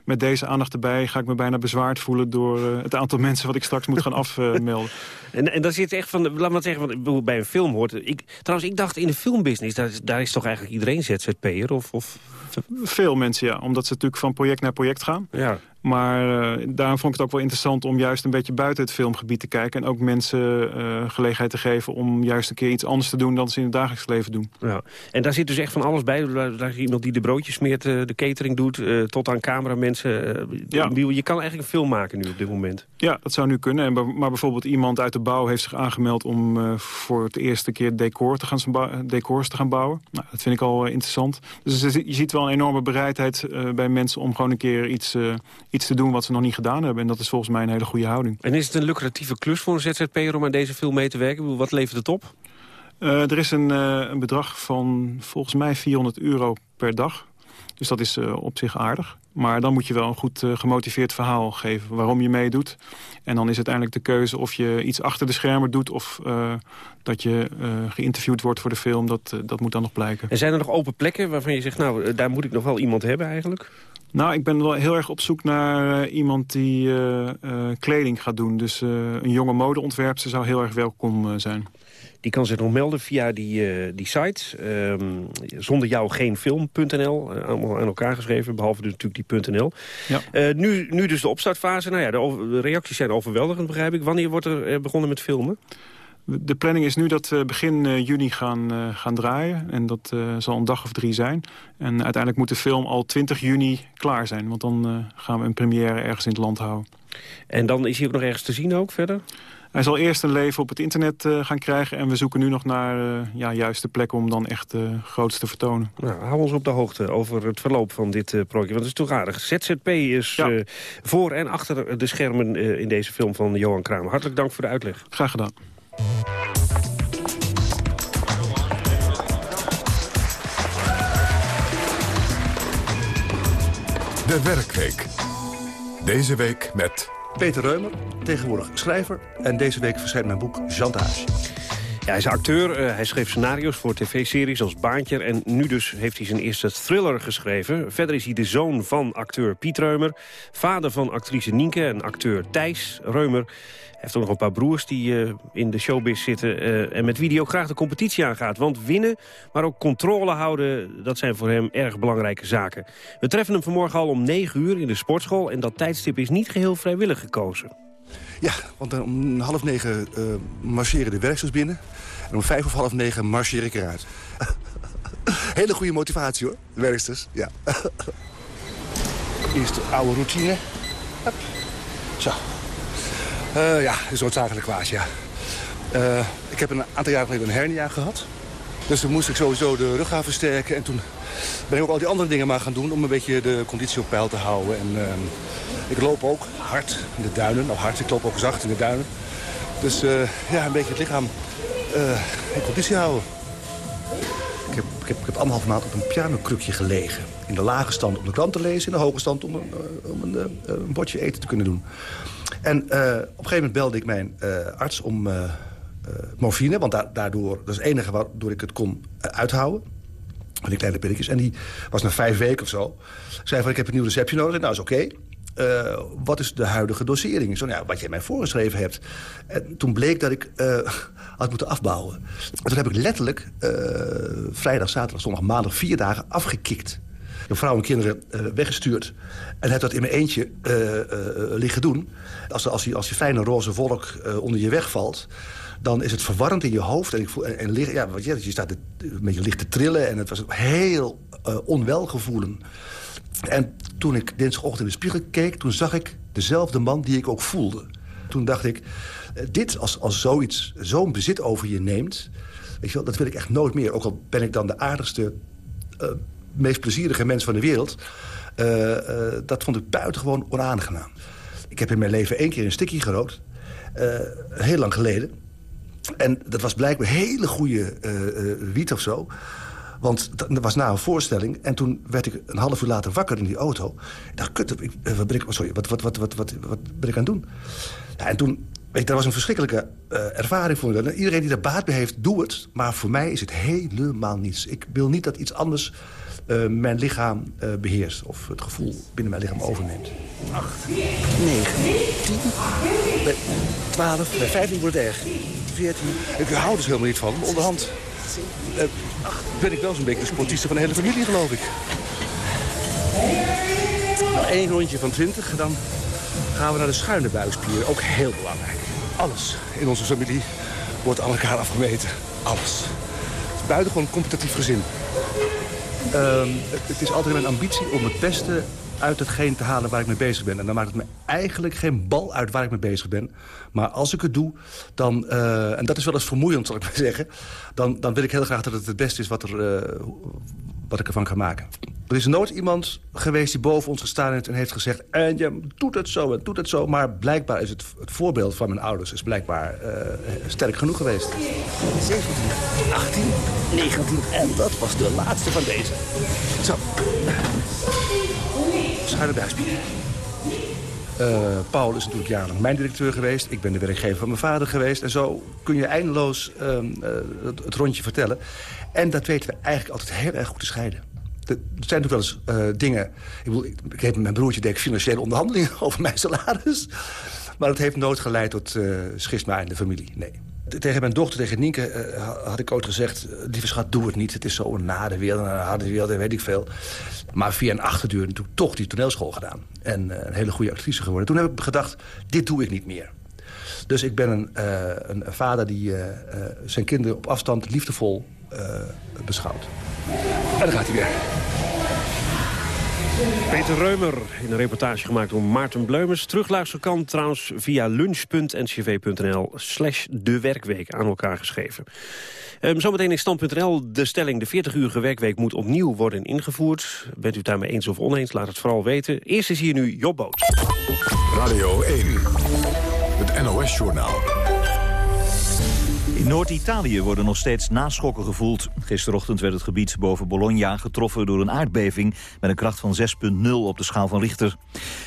met deze aandacht erbij ga ik me bijna bezwaard voelen... door uh, het aantal mensen wat ik straks moet gaan afmelden. en, en daar zit echt van, laat maar zeggen, want bij een film hoort... Ik, trouwens, ik dacht in de filmbusiness, daar, daar is toch eigenlijk iedereen ZZP'er? Of, of... Veel mensen, ja. Omdat ze natuurlijk van project naar project gaan. Ja. Maar uh, daarom vond ik het ook wel interessant om juist een beetje buiten het filmgebied te kijken. En ook mensen uh, gelegenheid te geven om juist een keer iets anders te doen dan ze in het dagelijks leven doen. Ja. En daar zit dus echt van alles bij. Daar is iemand die de broodjes smeert, uh, de catering doet, tot aan cameramensen. ja. Je kan eigenlijk een film maken nu op dit moment. Ja, dat zou nu kunnen. En, maar bijvoorbeeld iemand uit de bouw heeft zich aangemeld om voor het eerste keer decor te gaan, decors te gaan bouwen. Nou, dat vind ik al interessant. Dus je ziet wel een enorme bereidheid bij mensen om gewoon een keer iets iets te doen wat ze nog niet gedaan hebben. En dat is volgens mij een hele goede houding. En is het een lucratieve klus voor een ZZP'er om aan deze film mee te werken? Wat levert het op? Uh, er is een, uh, een, bedrag van volgens mij 400 euro per dag. Dus dat is op zich aardig. Maar dan moet je wel een goed gemotiveerd verhaal geven waarom je meedoet. En dan is uiteindelijk de keuze of je iets achter de schermen doet... of dat je geïnterviewd wordt voor de film. Dat, dat moet dan nog blijken. En zijn er nog open plekken waarvan je zegt... nou, daar moet ik nog wel iemand hebben eigenlijk? Nou, ik ben wel heel erg op zoek naar uh, iemand die uh, uh, kleding gaat doen. Dus een jonge modeontwerpster zou heel erg welkom zijn. Die kan zich nog melden via die, die site. Um, zonder jou geen film.nl. allemaal aan elkaar geschreven, behalve dus natuurlijk die .nl. Ja. nu, nu dus de opstartfase. Nou ja, de, de, reacties zijn overweldigend, begrijp ik. Wanneer wordt er begonnen met filmen? De planning is nu dat we begin uh, juni gaan, uh, gaan draaien. En dat uh, zal een dag of drie zijn. En uiteindelijk moet de film al 20 juni klaar zijn. Want dan gaan we een première ergens in het land houden. En dan is hij ook nog ergens te zien ook verder? Hij zal eerst een leven op het internet gaan krijgen. En we zoeken nu nog naar ja, juiste plekken om dan echt groots te vertonen. Nou, hou ons op de hoogte over het verloop van dit project. Want het is toch aardig. ZZP is ja. voor en achter de schermen in deze film van Johan Kramer. Hartelijk dank voor de uitleg. Graag gedaan. De Werkweek. Deze week met... Peter Reumer, tegenwoordig schrijver. En deze week verschijnt mijn boek Chantage. Ja, hij is acteur, uh, hij schreef scenario's voor tv-series als Baantje... en nu dus heeft hij zijn eerste thriller geschreven. Verder is hij de zoon van acteur Piet Reumer... vader van actrice Nienke en acteur Thijs Reumer heeft ook nog een paar broers die uh, in de showbiz zitten... Uh, en met wie hij ook graag de competitie aangaat. Want winnen, maar ook controle houden... dat zijn voor hem erg belangrijke zaken. We treffen hem vanmorgen al om 9 uur in de sportschool... en dat tijdstip is niet geheel vrijwillig gekozen. Ja, want om half negen uh, marcheren de werksters binnen... en om vijf of half negen marcheer ik eruit. Hele goede motivatie hoor, de werksters. Ja. Eerst de oude routine. Hup. Zo, uh, ja, is noodzakelijk kwaad, ja. Uh, ik heb een aantal jaar geleden een hernia gehad. Dus toen moest ik sowieso de rug gaan versterken. En toen ben ik ook al die andere dingen maar gaan doen... om een beetje de conditie op peil te houden. En uh, ik loop ook hard in de duinen. Nou, hard, ik loop ook zacht in de duinen. Dus ja, een beetje het lichaam in conditie houden. Ik heb, ik, heb, ik heb anderhalve maand op een pianokrukje gelegen. In de lage stand om de krant te lezen. In de hoge stand om een, om een, een bordje eten te kunnen doen. En op een gegeven moment belde ik mijn arts om morfine. Want da daardoor, dat is het enige waardoor ik het kon uithouden. Die kleine pilletjes. En die was na vijf weken of zo. Zei van, ik heb een nieuw receptje nodig. Nou, is oké. Okay. wat is de huidige dosering? Zei, nou, wat jij mij voorgeschreven hebt. En toen bleek dat ik had moeten afbouwen. En toen heb ik letterlijk vrijdag, zaterdag, zondag, maandag... vier dagen afgekikt de vrouw en kinderen weggestuurd. En heb dat in mijn eentje liggen doen. Als, als, die, als die fijne roze wolk onder je wegvalt dan is het verwarrend in je hoofd. En, ik voel, en, en ja, wat je, je staat een beetje licht te trillen. En het was heel onwel gevoelen. En toen ik dinsdagochtend in de spiegel keek... toen zag ik dezelfde man die ik ook voelde. Toen dacht ik, dit als, als zoiets, zo'n bezit over je neemt... Weet je wel, dat wil ik echt nooit meer. Ook al ben ik dan de aardigste meest plezierige mens van de wereld... Uh, uh, dat vond ik buitengewoon onaangenaam. Ik heb in mijn leven één keer een stikkie gerookt. Uh, heel lang geleden. En dat was blijkbaar hele goede wiet of zo. Want dat was na een voorstelling. En toen werd ik een half uur later wakker in die auto. Ik dacht, kut, ik, wat, ben ik, sorry, wat, wat, wat, wat, wat, wat ben ik aan het doen? Ja, en toen, weet je, dat was een verschrikkelijke uh, ervaring voor me. Iedereen die daar baat bij heeft, doe het. Maar voor mij is het helemaal niets. Ik wil niet dat iets anders uh, mijn lichaam uh, beheerst. Of het gevoel binnen mijn lichaam overneemt. 8, 9, 10, bij 12, bij 15 wordt erg. 14. Ik hou dus helemaal niet van, onderhand. Uh, ben ik wel zo'n beetje de sportiste van de hele familie, geloof ik. Nou, één rondje van 20, dan gaan we naar de schuine buikspieren. Ook heel belangrijk. Alles in onze familie wordt aan elkaar afgemeten. Alles. Het is buitengewoon competitief gezin. Um, het is altijd mijn ambitie om het beste uit hetgeen te halen waar ik mee bezig ben. En dan maakt het me eigenlijk geen bal uit waar ik mee bezig ben. Maar als ik het doe, dan, uh, en dat is wel eens vermoeiend, zal ik maar zeggen... dan, dan wil ik heel graag dat het het beste is wat, er, uh, wat ik ervan kan maken. Er is nooit iemand geweest die boven ons gestaan heeft en heeft gezegd... en je doet het zo en doet het zo. Maar blijkbaar is het, het voorbeeld van mijn ouders is blijkbaar uh, sterk genoeg geweest. 17, 18, 19 en dat was de laatste van deze. Zo. Schuine buikspier. Uh, Paul is natuurlijk jarenlang mijn directeur geweest. Ik ben de werkgever van mijn vader geweest. En zo kun je eindeloos uh, het, het, rondje vertellen. En dat weten we eigenlijk altijd heel erg goed te scheiden. Er zijn natuurlijk wel eens uh, dingen... Ik, bedoel, ik, ik heb met mijn broertje denk financiële onderhandelingen over mijn salaris. Maar dat heeft nooit geleid tot schisma in de familie, nee. Tegen mijn dochter, tegen Nienke, uh, had ik ooit gezegd... lieve schat, doe het niet. Het is zo een nade wereld en een harde wereld en weet ik veel. Maar via een achterdeur natuurlijk toch die toneelschool gedaan. En uh, een hele goede actrice geworden. Toen heb ik gedacht, dit doe ik niet meer. Dus ik ben een, een vader die zijn kinderen op afstand liefdevol beschouwt. En dan gaat hij weer. Peter Reumer in een reportage gemaakt door Maarten Bleumers. Terugluisteren kan trouwens via lunch.ncv.nl slash de werkweek aan elkaar geschreven. Um, zometeen in stand.nl de stelling... de 40-urige werkweek moet opnieuw worden ingevoerd. Bent u het daarmee eens of oneens, laat het vooral weten. Eerst is hier nu Jobboot. Radio 1, het NOS-journaal. In Noord-Italië worden nog steeds naschokken gevoeld. Gisterochtend werd het gebied boven Bologna getroffen door een aardbeving... met een kracht van 6,0 op de schaal van Richter.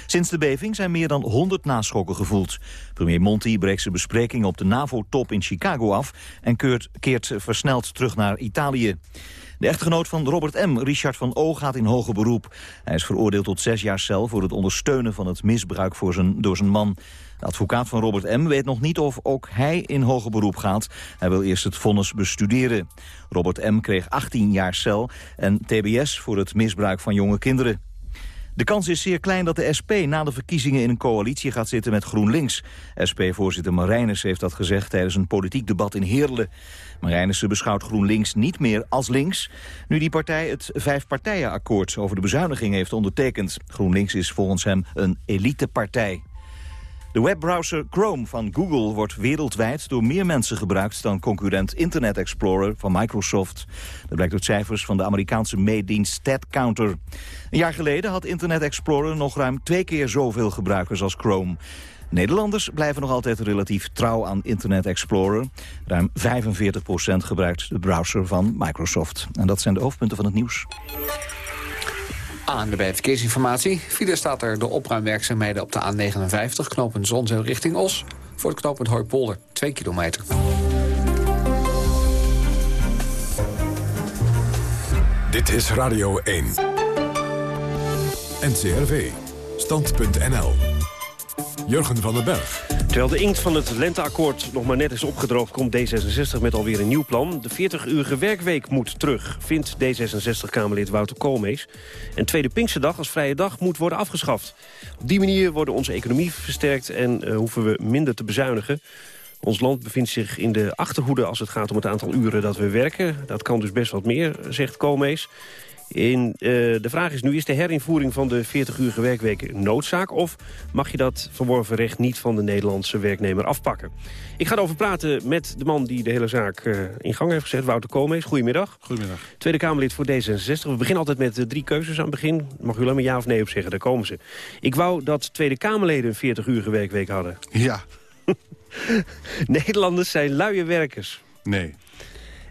Sinds de beving zijn meer dan 100 naschokken gevoeld. Premier Monti breekt zijn besprekingen op de NAVO-top in Chicago af... en keert, versneld terug naar Italië. De echtgenoot van Robert M., Richard van O., gaat in hoger beroep. Hij is veroordeeld tot zes jaar cel voor het ondersteunen van het misbruik door zijn man. De advocaat van Robert M. weet nog niet of ook hij in hoger beroep gaat. Hij wil eerst het vonnis bestuderen. Robert M. kreeg 18 jaar cel en tbs voor het misbruik van jonge kinderen. De kans is zeer klein dat de SP na de verkiezingen in een coalitie gaat zitten met GroenLinks. SP-voorzitter Marijnis heeft dat gezegd tijdens een politiek debat in Heerlen. Marijnissen beschouwt GroenLinks niet meer als links... nu die partij het vijfpartijenakkoord over de bezuiniging heeft ondertekend. GroenLinks is volgens hem een elitepartij. De webbrowser Chrome van Google wordt wereldwijd door meer mensen gebruikt dan concurrent Internet Explorer van Microsoft. Dat blijkt uit cijfers van de Amerikaanse meetdienst StatCounter. Een jaar geleden had Internet Explorer nog ruim twee keer zoveel gebruikers als Chrome. Nederlanders blijven nog altijd relatief trouw aan Internet Explorer. Ruim 45% gebruikt de browser van Microsoft. En dat zijn de hoofdpunten van het nieuws. Aan de bij verkeersinformatie. File staat er de opruimwerkzaamheden op de A59, knooppunt Zonzeel richting Os. Voor het knooppunt Hooipolder, 2 kilometer. Dit is Radio 1. NCRV. Stand.nl. Jurgen van den Berg. Terwijl de inkt van het lenteakkoord nog maar net is opgedroogd... komt D66 met alweer een nieuw plan. De 40-urige werkweek moet terug, vindt D66-Kamerlid Wouter Koolmees. En Tweede Pinksterdag als vrije dag moet worden afgeschaft. Op die manier wordt onze economie versterkt... en uh, hoeven we minder te bezuinigen. Ons land bevindt zich in de achterhoede als het gaat om het aantal uren dat we werken. Dat kan dus best wat meer, zegt Koolmees. In, uh, de vraag is nu, is de herinvoering van de 40-urige werkweek noodzaak... of mag je dat verworven recht niet van de Nederlandse werknemer afpakken? Ik ga erover praten met de man die de hele zaak uh, in gang heeft gezet, Wouter Koolmees. Goedemiddag. Goedemiddag. Tweede Kamerlid voor D66. We beginnen altijd met uh, drie keuzes aan het begin. Mag u alleen maar ja of nee op zeggen, daar komen ze. Ik wou dat Tweede Kamerleden een 40-urige werkweek hadden. Ja. Nederlanders zijn luie werkers. Nee.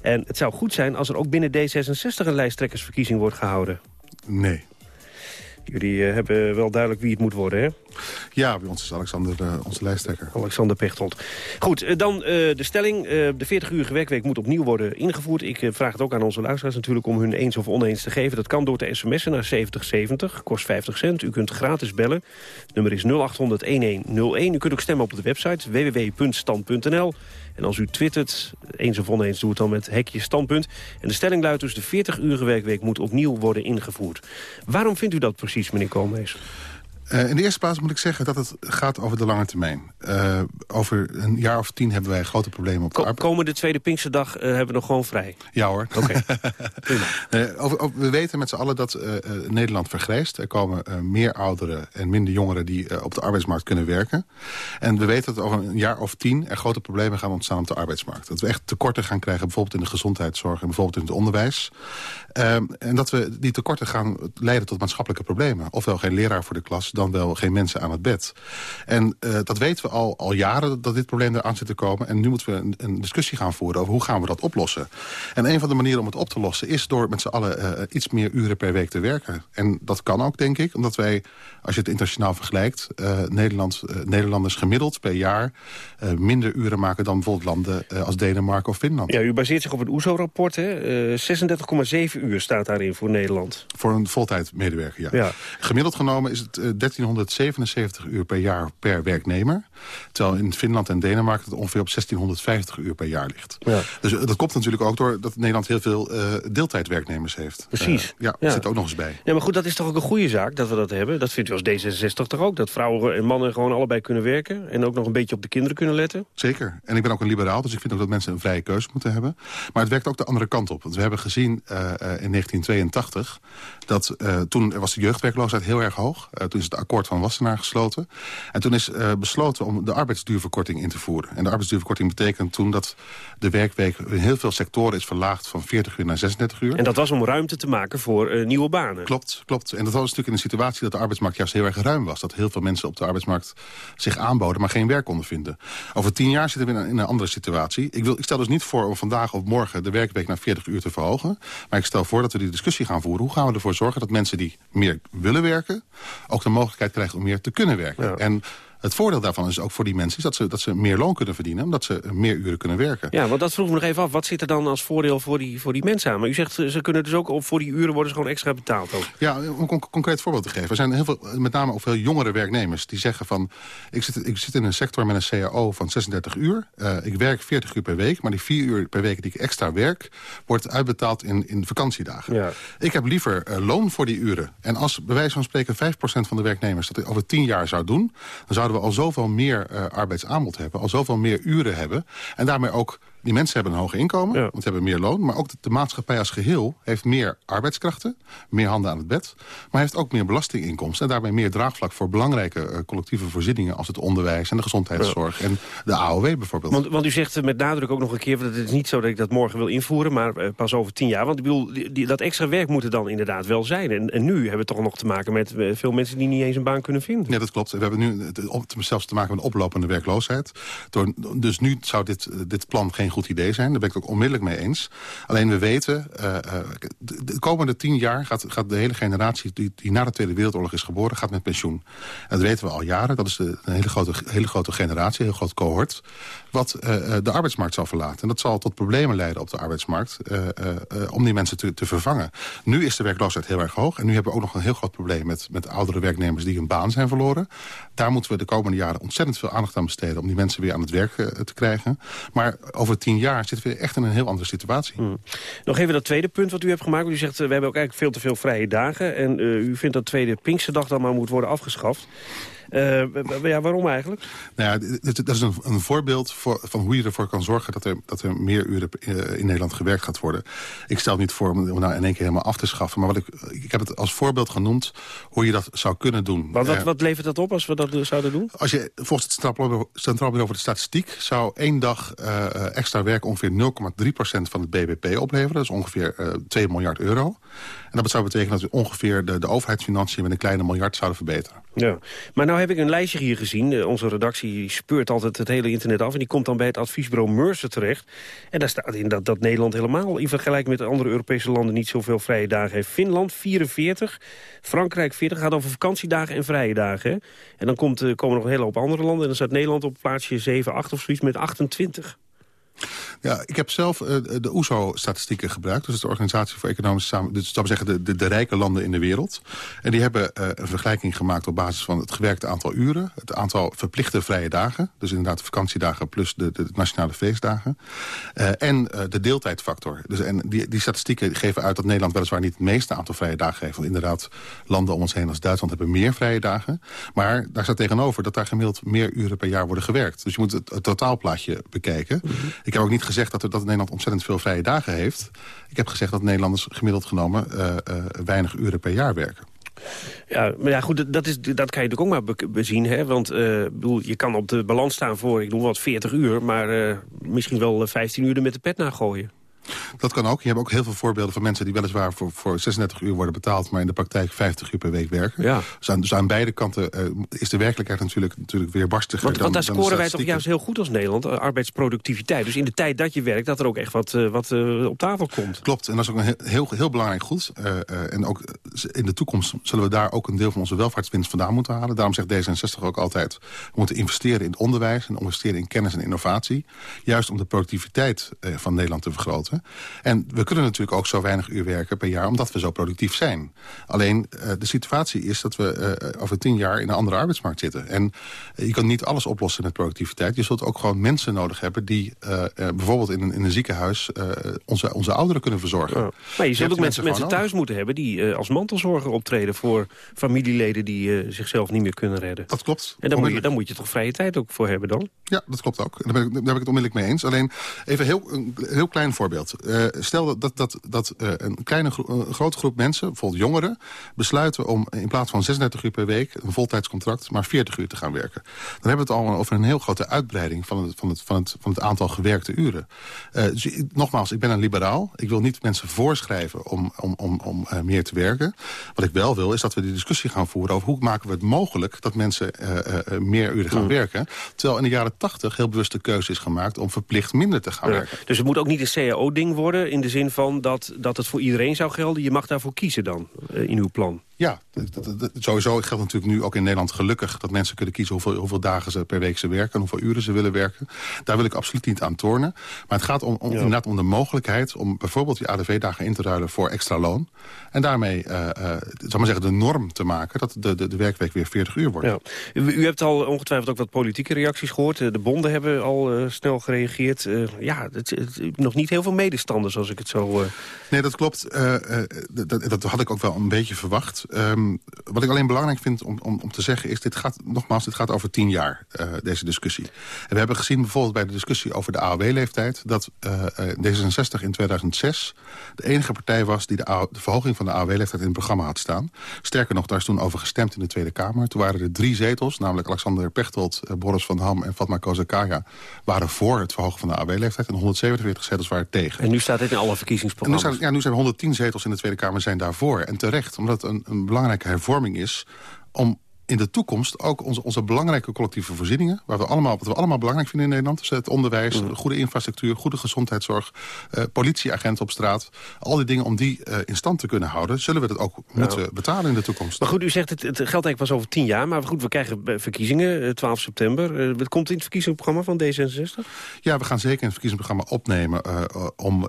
En het zou goed zijn als er ook binnen D66 een lijsttrekkersverkiezing wordt gehouden. Nee. Jullie uh, hebben wel duidelijk wie het moet worden, hè? Ja, bij ons is Alexander uh, onze lijsttrekker. Alexander Pechtold. Goed, uh, dan de stelling. de 40-urige werkweek moet opnieuw worden ingevoerd. Ik vraag het ook aan onze luisteraars natuurlijk om hun eens of oneens te geven. Dat kan door te sms'en naar 7070, kost 50 cent. U kunt gratis bellen. Het nummer is 0800-1101. U kunt ook stemmen op de website www.stand.nl. En als u twittert, eens of oneens, doe het dan met hekje standpunt. En de stelling luidt dus, de 40-urige werkweek moet opnieuw worden ingevoerd. Waarom vindt u dat precies, meneer Koolmees? Uh, in de eerste plaats moet ik zeggen dat het gaat over de lange termijn. Uh, over een jaar of tien hebben wij grote problemen op de Ko arbeid. Komende tweede Pinksterdag uh, hebben we nog gewoon vrij? Ja hoor. Oké. Okay. we weten met z'n allen dat Nederland vergrijst. Er komen meer ouderen en minder jongeren die op de arbeidsmarkt kunnen werken. En we weten dat over een jaar of tien er grote problemen gaan ontstaan op de arbeidsmarkt. Dat we echt tekorten gaan krijgen bijvoorbeeld in de gezondheidszorg en bijvoorbeeld in het onderwijs. Um, en dat we die tekorten gaan leiden tot maatschappelijke problemen. Ofwel geen leraar voor de klas, dan wel geen mensen aan het bed. En uh, dat weten we al, al jaren dat dit probleem eraan zit te komen. En nu moeten we een, een, discussie gaan voeren over hoe gaan we dat oplossen. En een van de manieren om het op te lossen is door met z'n allen uh, iets meer uren per week te werken. En dat kan ook, denk ik, omdat wij, als je het internationaal vergelijkt... Uh, Nederland, Nederlanders gemiddeld per jaar minder uren maken dan bijvoorbeeld landen als Denemarken of Finland. Ja, u baseert zich op het OESO-rapport, 36,7 uur staat daarin voor Nederland. Voor een voltijd medewerker, ja. ja. Gemiddeld genomen is het 1377 uur per jaar per werknemer. Terwijl in Finland en Denemarken het ongeveer op 1650 uur per jaar ligt. Ja. Dus uh, dat komt natuurlijk ook door dat Nederland heel veel uh, deeltijdwerknemers heeft. Precies. ja, dat ja. zit ook nog eens bij. Ja, maar goed, dat is toch ook een goede zaak dat we dat hebben? Dat vindt u als D66 toch ook? Dat vrouwen en mannen gewoon allebei kunnen werken... en ook nog een beetje op de kinderen kunnen letten? Zeker. En ik ben ook een liberaal, dus ik vind ook dat mensen een vrije keuze moeten hebben. Maar het werkt ook de andere kant op. Want we hebben gezien uh, in 1982 dat toen was de jeugdwerkloosheid heel erg hoog. Toen is het akkoord van Wassenaar gesloten. En toen is uh, besloten om de arbeidsduurverkorting in te voeren. En de arbeidsduurverkorting betekent toen dat de werkweek in heel veel sectoren is verlaagd van 40 uur naar 36 uur. En dat was om ruimte te maken voor nieuwe banen. Klopt, klopt. En dat was natuurlijk in een situatie dat de arbeidsmarkt juist heel erg ruim was. Dat heel veel mensen op de arbeidsmarkt zich aanboden, maar geen werk konden vinden. Over tien jaar zitten we in een, in een andere situatie. Ik, wil, ik stel dus niet voor om vandaag of morgen de werkweek naar 40 uur te verhogen. Maar ik stel voor dat we die discussie gaan voeren. Hoe gaan we ervoor zorgen dat mensen die meer willen werken... ook de mogelijkheid krijgen om meer te kunnen werken. Ja. En het voordeel daarvan is ook voor die mensen... Is dat, ze, dat ze meer loon kunnen verdienen, omdat ze meer uren kunnen werken. Ja, want dat vroeg me nog even af. Wat zit er dan als voordeel voor die, voor die mensen aan? Maar u zegt, ze kunnen dus ook op voor die uren worden ze gewoon extra betaald ook. Ja, om een con concreet voorbeeld te geven. Er zijn heel veel, met name ook veel jongere werknemers die zeggen van... ik zit, ik zit in een sector met een CAO van 36 uur. Uh, ik werk 40 uur per week, maar die 4 uur per week die ik extra werk... wordt uitbetaald in, in vakantiedagen. Ja. Ik heb liever uh, loon voor die uren. En als bij wijze van spreken 5% van de werknemers... dat over 10 jaar zou doen, dan zouden we al zoveel meer uh, arbeidsaanbod hebben, al zoveel meer uren hebben... en daarmee ook die mensen hebben een hoger inkomen, ja. want ze hebben meer loon. Maar ook de, de, maatschappij als geheel heeft meer arbeidskrachten. Meer handen aan het bed. Maar heeft ook meer belastinginkomsten. En daarbij meer draagvlak voor belangrijke uh, collectieve voorzieningen... als het onderwijs en de gezondheidszorg ja. en de AOW bijvoorbeeld. Want, want, u zegt met nadruk ook nog een keer... dat het is niet zo dat ik dat morgen wil invoeren, maar uh, pas over tien jaar. Want ik bedoel, die, die, dat extra werk moet er dan inderdaad wel zijn. En, en, nu hebben we toch nog te maken met uh, veel mensen... die niet eens een baan kunnen vinden. Ja, dat klopt. We hebben nu zelfs te maken met een oplopende werkloosheid. Door, dus nu zou dit, dit plan geen goed idee zijn. Daar ben ik het ook onmiddellijk mee eens. Alleen we weten, uh, uh, de, de, komende tien jaar gaat, gaat de hele generatie... Die, die na de Tweede Wereldoorlog is geboren, gaat met pensioen. En dat weten we al jaren. Dat is een hele grote, hele grote generatie, een heel groot cohort... wat uh, de arbeidsmarkt zal verlaten. En dat zal tot problemen leiden op de arbeidsmarkt... om die mensen te, te vervangen. Nu is de werkloosheid heel erg hoog. En nu hebben we ook nog een heel groot probleem... met, met oudere werknemers die hun baan zijn verloren. Daar moeten we de komende jaren ontzettend veel aandacht aan besteden... om die mensen weer aan het werk te krijgen. Maar over tien jaar zitten we echt in een heel andere situatie. Hmm. Nog even dat tweede punt wat u hebt gemaakt. U zegt, we hebben ook eigenlijk veel te veel vrije dagen. En u vindt dat tweede Pinksterdag dan maar moet worden afgeschaft. Uh, ja, waarom eigenlijk? Nou ja, dat is een, een voorbeeld voor, van hoe je ervoor kan zorgen... dat er, dat er meer uren in Nederland gewerkt gaat worden. Ik stel niet voor om nou in één keer helemaal af te schaffen. Maar wat ik, ik heb het als voorbeeld genoemd hoe je dat zou kunnen doen. Maar wat, wat levert dat op als we dat zouden doen? Als je, volgens het Centraal Bureau voor de Statistiek... zou één dag uh, extra werk ongeveer 0,3% van het BBP opleveren. Dat is ongeveer uh, 2 miljard euro. En dat zou betekenen dat we ongeveer de, de overheidsfinanciën... met een kleine miljard zouden verbeteren. Ja, maar nou heb ik een lijstje hier gezien. Uh, onze redactie speurt altijd het hele internet af... en die komt dan bij het adviesbureau Mercer terecht. En daar staat in dat, dat Nederland helemaal... in vergelijking met andere Europese landen niet zoveel vrije dagen heeft. Finland 44, Frankrijk 40, gaat over vakantiedagen en vrije dagen. En dan komt, uh, komen nog een hele hoop andere landen... en dan staat Nederland op plaatsje 7, 8 of zoiets met 28. Ja, ik heb zelf uh, de OESO-statistieken gebruikt. Dus de Organisatie voor Economische Samenwerking. Dus dat zeggen de, de, de, rijke landen in de wereld. En die hebben uh, een vergelijking gemaakt op basis van het gewerkte aantal uren. Het aantal verplichte vrije dagen. Dus inderdaad vakantiedagen plus de, de nationale feestdagen. Uh, en de deeltijdfactor. Dus, en die, die statistieken geven uit dat Nederland weliswaar niet het meeste aantal vrije dagen heeft. Want inderdaad, landen om ons heen als Duitsland hebben meer vrije dagen. Maar daar staat tegenover dat daar gemiddeld meer uren per jaar worden gewerkt. Dus je moet het, het totaalplaatje bekijken. Mhm. Ik heb ook niet gezegd dat, er, dat Nederland ontzettend veel vrije dagen heeft. Ik heb gezegd dat Nederlanders gemiddeld genomen uh, uh, weinig uren per jaar werken. Ja, maar ja, goed, dat, is, dat kan je natuurlijk ook maar bezien. Hè? Want uh, bedoel, je kan op de balans staan voor, ik noem wat, 40 uur... maar misschien wel 15 uur met de pet nagooien. Dat kan ook. Je hebt ook heel veel voorbeelden van mensen die weliswaar voor, voor 36 uur worden betaald... maar in de praktijk 50 uur per week werken. Ja. Dus, aan, dus aan beide kanten uh, is de werkelijkheid natuurlijk, natuurlijk weer barstiger. Want, dan, want daar scoren wij toch juist heel goed als Nederland, eh, arbeidsproductiviteit. Dus in de tijd dat je werkt, dat er ook echt wat, uh, wat uh, op tafel komt. Klopt, en dat is ook een heel, heel, belangrijk goed. en ook in de toekomst zullen we daar ook een deel van onze welvaartswinst vandaan moeten halen. Daarom zegt D66 ook altijd, we moeten investeren in onderwijs... en investeren in kennis en innovatie. Juist om de productiviteit van Nederland te vergroten. En we kunnen natuurlijk ook zo weinig uur werken per jaar... omdat we zo productief zijn. Alleen uh, de situatie is dat we uh, over tien jaar in een andere arbeidsmarkt zitten. En uh, je kan niet alles oplossen met productiviteit. Je zult ook gewoon mensen nodig hebben... die bijvoorbeeld in een, in een ziekenhuis onze, onze ouderen kunnen verzorgen. Maar je zult ook mensen, mensen thuis moeten hebben... die als mantelzorger optreden voor familieleden... die zichzelf niet meer kunnen redden. Dat klopt. En daar moet, je, daar moet je toch vrije tijd ook voor hebben dan? Ja, dat klopt ook. Daar ben ik, daar ben ik het onmiddellijk mee eens. Alleen even heel, een heel klein voorbeeld. Uh, stel dat, dat, dat, dat uh, een kleine gro een grote groep mensen, bijvoorbeeld jongeren... besluiten om in plaats van 36 uur per week... een voltijdscontract, maar 40 uur te gaan werken. Dan hebben we het al over een heel grote uitbreiding... van het, van het, van het, van het aantal gewerkte uren. Uh, dus nogmaals, ik ben een liberaal. Ik wil niet mensen voorschrijven om, om, om, om meer te werken. Wat ik wel wil, is dat we die discussie gaan voeren... over hoe maken we het mogelijk dat mensen meer uren gaan mm. werken. Terwijl in de jaren 80 heel bewust de keuze is gemaakt... om verplicht minder te gaan werken. Dus het moet ook niet een cao-ding worden... in de zin van dat, dat het voor iedereen zou gelden. Je mag daarvoor kiezen dan, uh, in uw plan. Ja, sowieso geldt natuurlijk nu ook in Nederland gelukkig... dat mensen kunnen kiezen hoeveel, hoeveel dagen ze per week ze werken... en hoeveel uren ze willen werken. Daar wil ik absoluut niet aan tornen. Maar het gaat om, om ja. inderdaad om de mogelijkheid... om bijvoorbeeld die ADV-dagen in te ruilen voor extra loon. En daarmee, uh, uh, zal maar zeggen, de norm te maken... dat de, de, de werkweek weer 40 uur wordt. Ja. U, u, hebt al ongetwijfeld ook wat politieke reacties gehoord. De bonden hebben al uh, snel gereageerd. ja, het, het, nog niet heel veel medestanders, als ik het zo... Nee, dat klopt. dat, dat had ik ook wel een beetje verwacht. Um, wat ik alleen belangrijk vind om, om, om te zeggen is... dit gaat, nogmaals, dit gaat over tien jaar, uh, deze discussie. En we hebben gezien bijvoorbeeld bij de discussie over de AOW-leeftijd... dat uh, D66 in 2006 de enige partij was... die de, de verhoging van de AOW-leeftijd in het programma had staan. Sterker nog, daar is toen over gestemd in de Tweede Kamer. Toen waren er drie zetels, namelijk Alexander Pechtold... Boris van Ham en Fatma Kozakaya... waren voor het verhogen van de AOW-leeftijd... en 147 zetels waren tegen. En nu staat dit in alle verkiezingsprogramma's? En nu, zijn, ja, nu zijn 110 zetels in de Tweede Kamer zijn daarvoor. En terecht, omdat een, een belangrijke hervorming is... om in de toekomst ook onze, onze belangrijke collectieve voorzieningen... Waar we allemaal, wat we allemaal belangrijk vinden in Nederland... Dus het onderwijs, mm. goede infrastructuur, goede gezondheidszorg... Uh, politieagenten op straat, al die dingen om die uh, in stand te kunnen houden... zullen we dat ook nou. moeten betalen in de toekomst. Maar goed, u zegt het, het geldt eigenlijk pas over tien jaar... maar goed, we krijgen verkiezingen, 12 september. Uh, wat komt in het verkiezingsprogramma van D66? Ja, we gaan zeker in het verkiezingsprogramma opnemen... om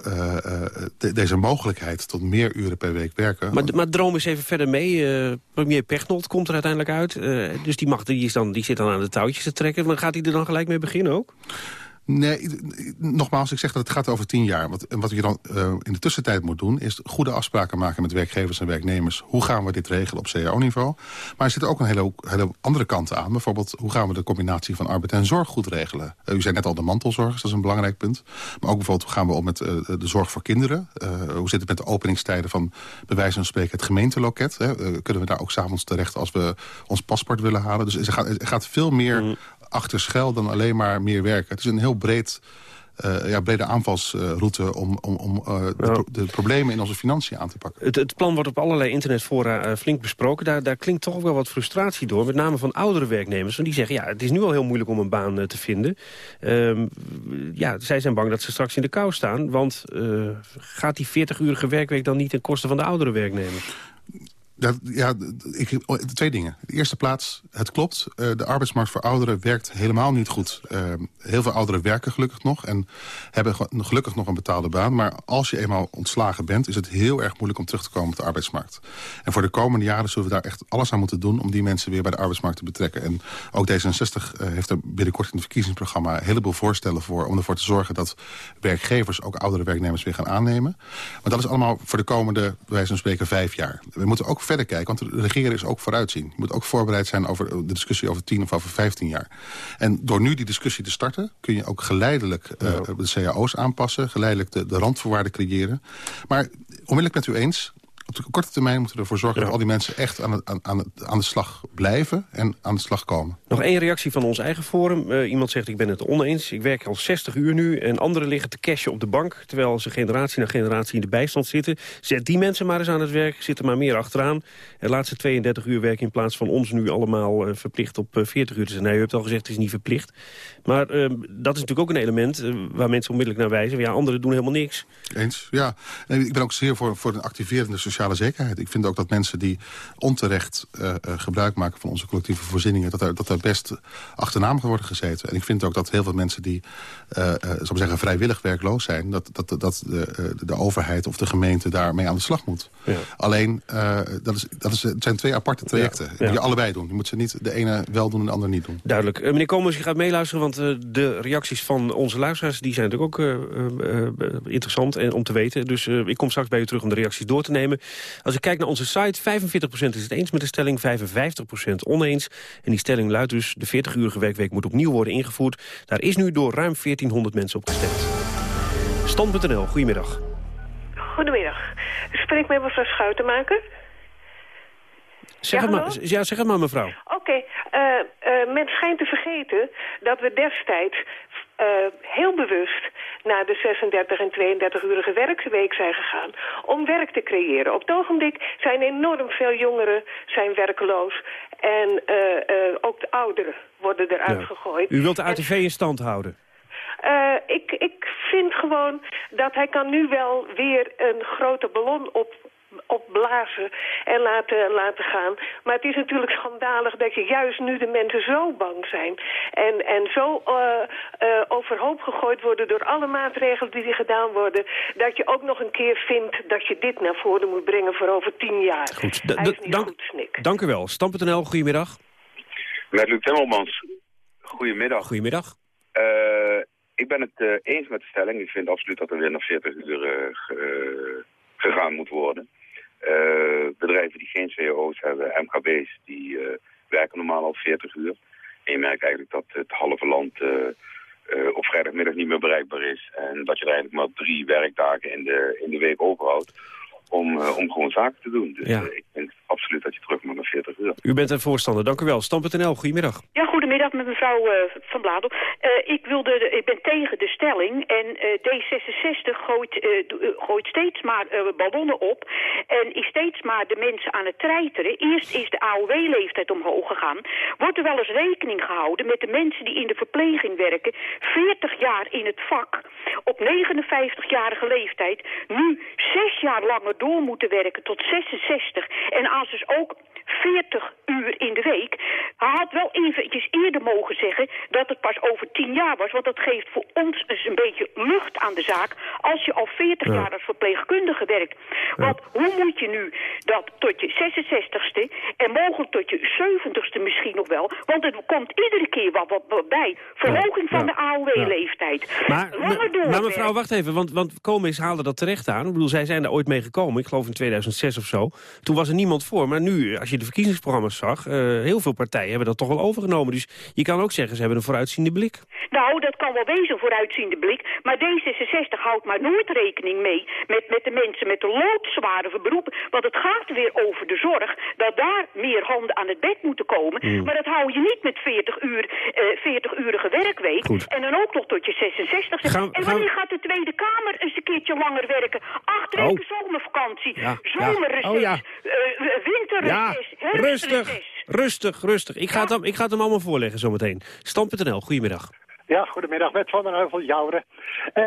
de, deze mogelijkheid tot meer uren per week werken. Maar, maar droom eens even verder mee. premier Pechtold komt er uiteindelijk uit... Uh, dus die, mag, die, dan, die zit dan aan de touwtjes te trekken. Maar gaat hij er dan gelijk mee beginnen ook? Nee, nogmaals, ik zeg dat het gaat over tien jaar. Wat, wat je dan uh, in de tussentijd moet doen... is goede afspraken maken met werkgevers en werknemers. Hoe gaan we dit regelen op cao-niveau? Maar er zitten ook een hele, hele andere kanten aan. Bijvoorbeeld, hoe gaan we de combinatie van arbeid en zorg goed regelen? Uh, u zei net al de mantelzorg, dat is een belangrijk punt. Maar ook bijvoorbeeld, hoe gaan we om met uh, de zorg voor kinderen? hoe zit het met de openingstijden van, bij wijze van spreken, het gemeenteloket? Hè? kunnen we daar ook s'avonds terecht als we ons paspoort willen halen? Dus er gaat, er gaat veel meer... Achter schuil dan alleen maar meer werken. Het is een heel breed... Uh, ja, brede aanvalsroute om, om, om uh, de, de, problemen in onze financiën aan te pakken. Het, het plan wordt op allerlei internetfora uh, flink besproken. Daar, daar klinkt toch wel wat frustratie door. Met name van oudere werknemers. Want die zeggen, ja, het is nu al heel moeilijk om een baan te vinden. Ehm, ja, zij zijn bang dat ze straks in de kou staan. Want gaat die 40-urige werkweek dan niet ten koste van de oudere werknemers? Dat, ja, ik, oh, twee dingen. De eerste plaats, het klopt. Uh, de arbeidsmarkt voor ouderen werkt helemaal niet goed. Uh, heel veel ouderen werken gelukkig nog en hebben gelukkig nog een betaalde baan. Maar als je eenmaal ontslagen bent, is het heel erg moeilijk om terug te komen op de arbeidsmarkt. En voor de komende jaren zullen we daar echt alles aan moeten doen... om die mensen weer bij de arbeidsmarkt te betrekken. En ook D66 uh, heeft er binnenkort in het verkiezingsprogramma... een heleboel voorstellen voor om ervoor te zorgen dat werkgevers... ook oudere werknemers weer gaan aannemen. Maar dat is allemaal voor de komende, wijze van spreken, vijf jaar. We moeten ook verder kijken, want de regering is ook vooruitzien. Je moet ook voorbereid zijn over de discussie over 10 of over 15 jaar. En door nu die discussie te starten... kun je ook geleidelijk uh, de cao's aanpassen... geleidelijk de, de randvoorwaarden creëren. Maar onmiddellijk met u eens op de korte termijn moeten we ervoor zorgen... dat al die mensen echt aan, het, aan, aan de slag blijven en aan de slag komen. Nog één reactie van ons eigen forum. Uh, iemand zegt, ik ben het oneens. Ik werk al 60 uur nu en anderen liggen te cashen op de bank... terwijl ze generatie na generatie in de bijstand zitten. Zet die mensen maar eens aan het werk, zitten maar meer achteraan... en laat ze 32 uur werken in plaats van ons nu allemaal uh, verplicht op uh, 40 uur te zijn. Nee, u hebt al gezegd, het is niet verplicht. Maar uh, dat is natuurlijk ook een element waar mensen onmiddellijk naar wijzen. Ja, anderen doen helemaal niks. Eens, ja. Nee, ik ben ook zeer voor, voor een activerende sociale zekerheid. Ik vind ook dat mensen die onterecht uh, uh, gebruik maken van onze collectieve voorzieningen... dat er, dat er best achternaam worden gezeten. En ik vind ook dat heel veel mensen die uh, zal zeggen, vrijwillig werkloos zijn... dat, dat, dat de, de overheid of de gemeente daarmee aan de slag moet. Ja. Alleen, dat, is, dat is, het zijn twee aparte trajecten ja. die je allebei doen. Je moet ze niet de ene wel doen en de ander niet doen. Duidelijk. meneer Komers, je gaat meeluisteren... want de reacties van onze luisteraars die zijn natuurlijk ook interessant en, om te weten. Dus ik kom straks bij u terug om de reacties door te nemen. Als ik kijk naar onze site, 45% is het eens met de stelling, 55% oneens. En die stelling luidt dus, de 40-urige werkweek moet opnieuw worden ingevoerd. Daar is nu door ruim 1400 mensen op gestemd. Stand.nl, goedemiddag. Goedemiddag. Spreek met mevrouw Schuitenmaker? Zeg, ja, het maar, ja, zeg het maar, mevrouw. Oké, okay. uh, uh, men schijnt te vergeten dat we destijds uh, heel bewust naar de 36 en 32-urige werkweek zijn gegaan om werk te creëren. Op het ogenblik zijn enorm veel jongeren zijn werkloos en uh, uh, ook de ouderen worden eruit ja. gegooid. U wilt de ATV in stand houden? Uh, ik, ik vind gewoon dat hij kan nu wel weer een grote ballon op opblazen en laten, laten gaan. Maar het is natuurlijk schandalig dat je juist nu de mensen zo bang zijn... en, en zo uh, uh, overhoop gegooid worden door alle maatregelen die gedaan worden... dat je ook nog een keer vindt dat je dit naar voren moet brengen voor over tien jaar. Goed, dank, goed, Snik. Dank u wel. Stam.nl, goedemiddag. Met Luc Timmermans. Goedemiddag. Goedemiddag. Uh, ik ben het uh, eens met de stelling. Ik vind absoluut dat er weer naar 40 uur uh, gegaan moet worden. Uh, bedrijven die geen CO's hebben, MKB's, die uh, werken normaal al 40 uur. En je merkt eigenlijk dat het halve land uh, op vrijdagmiddag niet meer bereikbaar is. En dat je er eigenlijk maar drie werkdagen in de, in de week overhoudt om, om gewoon zaken te doen. Dus ja. ik vind absoluut dat je terug moet naar 40 uur. U bent een voorstander, dank u wel. Stam.nl, goedemiddag. Ja, goedemiddag met mevrouw uh, Van Bladel. Uh, ik, wilde, de, ik ben tegen de stelling en uh, D66 gooit, gooit steeds maar ballonnen op en is steeds maar de mensen aan het treiteren. Eerst is de AOW-leeftijd omhoog gegaan. Wordt er wel eens rekening gehouden met de mensen die in de verpleging werken, 40 jaar in het vak, op 59-jarige leeftijd, nu 6 jaar langer door moeten werken tot 66 en als dus ook 40 uur in de week. Hij had wel eventjes eerder mogen zeggen dat het pas over 10 jaar was. Want dat geeft voor ons eens een beetje lucht aan de zaak als je al 40 ja. jaar als verpleegkundige werkt. Want ja. hoe moet je nu dat tot je 66ste en mogelijk tot je 70ste misschien nog wel. Want er komt iedere keer wat, wat, wat bij. Verhoging ja. van de AOW-leeftijd. Maar, maar mevrouw, wacht even. Want, want Komis haalde dat terecht aan. Ik bedoel, zij zijn daar ooit mee gekomen. Ik geloof in 2006 of zo. Toen was er niemand voor. Maar nu, als je de verkiezingsprogramma's zag... Uh, heel veel partijen hebben dat toch wel overgenomen. Dus je kan ook zeggen, ze hebben een vooruitziende blik. Nou, dat kan wel wezen, een vooruitziende blik. Maar D66 houdt maar nooit rekening mee met, met de mensen met de loodzware beroepen. Want het gaat weer over de zorg, dat daar meer handen aan het bed moeten komen. Mm. Maar dat hou je niet met 40 uur, uh, 40-urige werkweek. Goed. En dan ook nog tot je 66 gaan, En wanneer gaan... gaat de Tweede Kamer eens een keertje langer werken? Acht weken oh. zomervakantie, ja. zomerreces, ja. Oh, ja. uh, winterreces. Rustig, rustig, rustig. Ik ga, het, hem, ik ga het hem allemaal voorleggen zometeen. Stam.nl, goedemiddag. Ja, goedemiddag, met Van den Heuvel, Jouren. Uh,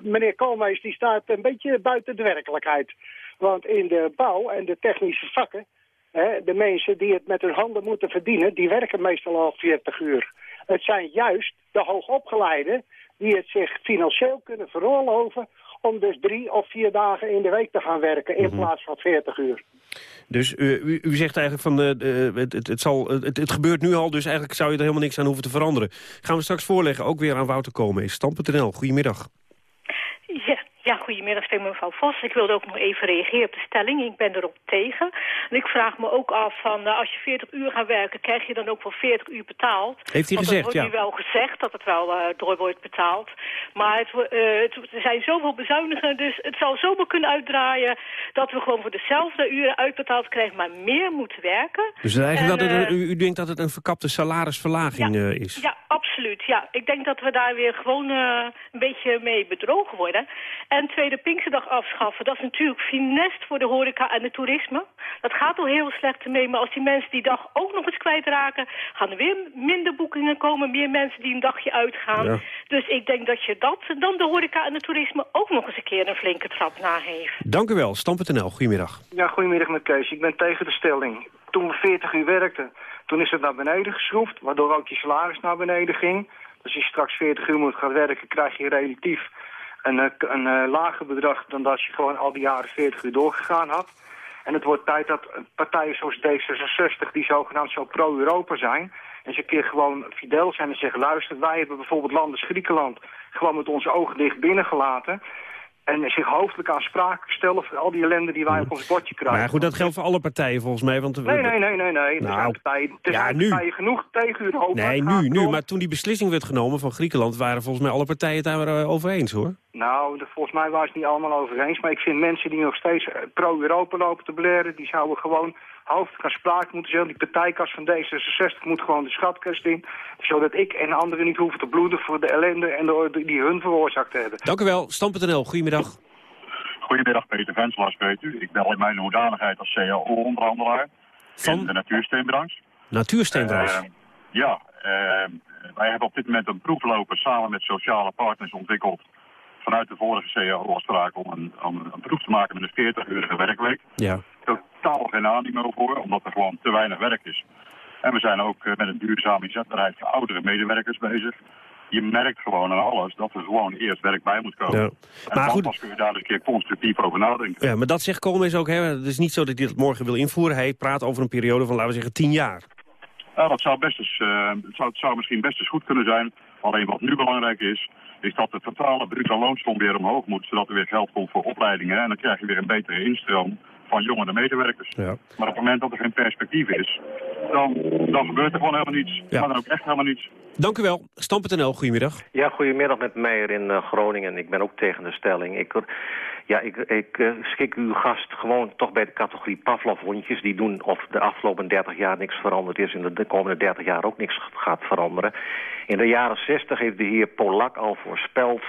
meneer Koolmees, die staat een beetje buiten de werkelijkheid. Want in de bouw en de technische vakken hè, de mensen die het met hun handen moeten verdienen, die werken meestal al 40 uur. Het zijn juist de hoogopgeleiden die het zich financieel kunnen veroorloven om dus drie of vier dagen in de week te gaan werken in plaats van 40 uur. Dus u, u, zegt eigenlijk van eh, de- het, het, het, zal, het, het gebeurt nu al, dus eigenlijk zou je er helemaal niks aan hoeven te veranderen. Gaan we straks voorleggen, ook weer aan Wouter Koolmees. Stam.nl, goedemiddag. Goedemiddag, spreek mevrouw Vos. Ik wilde ook nog even reageren op de stelling. Ik ben erop tegen. En ik vraag me ook af van, eh, als je 40 uur gaat werken, krijg je dan ook wel 40 uur betaald? Heeft hij Want gezegd, dat ja. wordt nu wel gezegd, dat het wel eh, door wordt betaald. Maar het, eh, het- er zijn zoveel bezuinigen, dus het zal zomaar kunnen uitdraaien dat we gewoon voor dezelfde uren uitbetaald krijgen, maar meer moeten werken. Dus eigenlijk En, dat het, u, u denkt dat het een verkapte salarisverlaging is? Ja, absoluut. Ja, ik denk dat we daar weer gewoon een beetje mee bedrogen worden. En tweede Pinksterdag afschaffen, dat is natuurlijk finest voor de horeca en het toerisme. Dat gaat al heel slecht mee, maar als die mensen die dag ook nog eens kwijtraken... gaan er weer minder boekingen komen, meer mensen die een dagje uitgaan. Ja. Dus ik denk dat je dat dan de horeca en het toerisme ook nog eens een keer een flinke trap na heeft. Dank u wel, Stam.nl, goedemiddag. Ja, goedemiddag met Kees. Ik ben tegen de stelling. Toen we 40 uur werkten, toen is het naar beneden geschroefd, waardoor ook je salaris naar beneden ging. Dus als je straks 40 uur moet gaan werken, krijg je relatief een, eh, een eh, lager bedrag dan als je gewoon al die jaren 40 uur doorgegaan had. En het wordt tijd dat partijen zoals D66, die zogenaamd zo pro-Europa zijn, eens een keer gewoon fidel zijn en zeggen, luister, wij hebben bijvoorbeeld landen als Griekenland gewoon met onze ogen dicht binnengelaten. En zich hoofdelijk aansprakelijk stellen voor al die ellende die wij op ons bordje krijgen. Maar ja, goed, dat geldt voor alle partijen volgens mij. Want, Nee, nee, nee, nee, nee. Er zijn partijen, er ja, zijn nu. partijen genoeg tegen Europa. Nee, nu, nu. Maar toen die beslissing werd genomen van Griekenland... waren volgens mij alle partijen het daar eh, over eens, hoor. Nou, volgens mij waren ze het niet allemaal over eens. Maar ik vind mensen die nog steeds eh, pro-Europa lopen te bleren... die zouden gewoon hoofdelijk aansprakelijk moeten zijn. Die partijkast van D66 moet gewoon de schatkast in. Zodat ik en anderen niet hoeven te bloeden voor de ellende... en de, die hun veroorzaakt hebben. Dank u wel, Stam.nl, goedemiddag. Goedemiddag, Peter Venselaar spreekt u. Ik bel in mijn hoedanigheid als CAO-onderhandelaar in de natuursteenbranche. Natuursteenbranche. Eh, ja, eh, wij hebben op dit moment een proef lopen samen met sociale partners ontwikkeld vanuit de vorige CAO-afspraak om een, om een proef te maken met een 40-urige werkweek. Ja. Totaal geen animo voor, omdat er gewoon te weinig werk is. En we zijn ook eh, met een duurzame inzetbaarheid voor oudere medewerkers bezig. Je merkt gewoon aan alles dat er gewoon eerst werk bij moet komen. Ja. En Maar goed- pas kun je daar een keer constructief over nadenken. Ja, maar dat zegt Koolmees ook. Hè. Het is niet zo dat hij dat morgen wil invoeren. Hij praat over een periode van, laten we zeggen, tien jaar. Nou, dat zou, best eens, eh, zou, zou misschien best eens goed kunnen zijn. Alleen wat nu belangrijk is, is dat de totale bruto loonstom weer omhoog moet. Zodat er weer geld komt voor opleidingen. En dan krijg je weer een betere instroom van jongere medewerkers. Ja. Maar op het moment dat er geen perspectief is, dan, dan gebeurt er gewoon helemaal niets. Ja. Maar dan ook echt helemaal niets. Dank u wel, Stam.nl, goedemiddag. Ja, goedemiddag met Meijer in eh, Groningen. Ik ben ook tegen de stelling. Ik, ja, ik, ik eh, schik uw gast gewoon toch bij de categorie Pavlov-hondjes. Die doen of de afgelopen 30 jaar niks veranderd is... en de, de komende 30 jaar ook niks gaat veranderen. In de jaren 60 heeft de heer Polak al voorspeld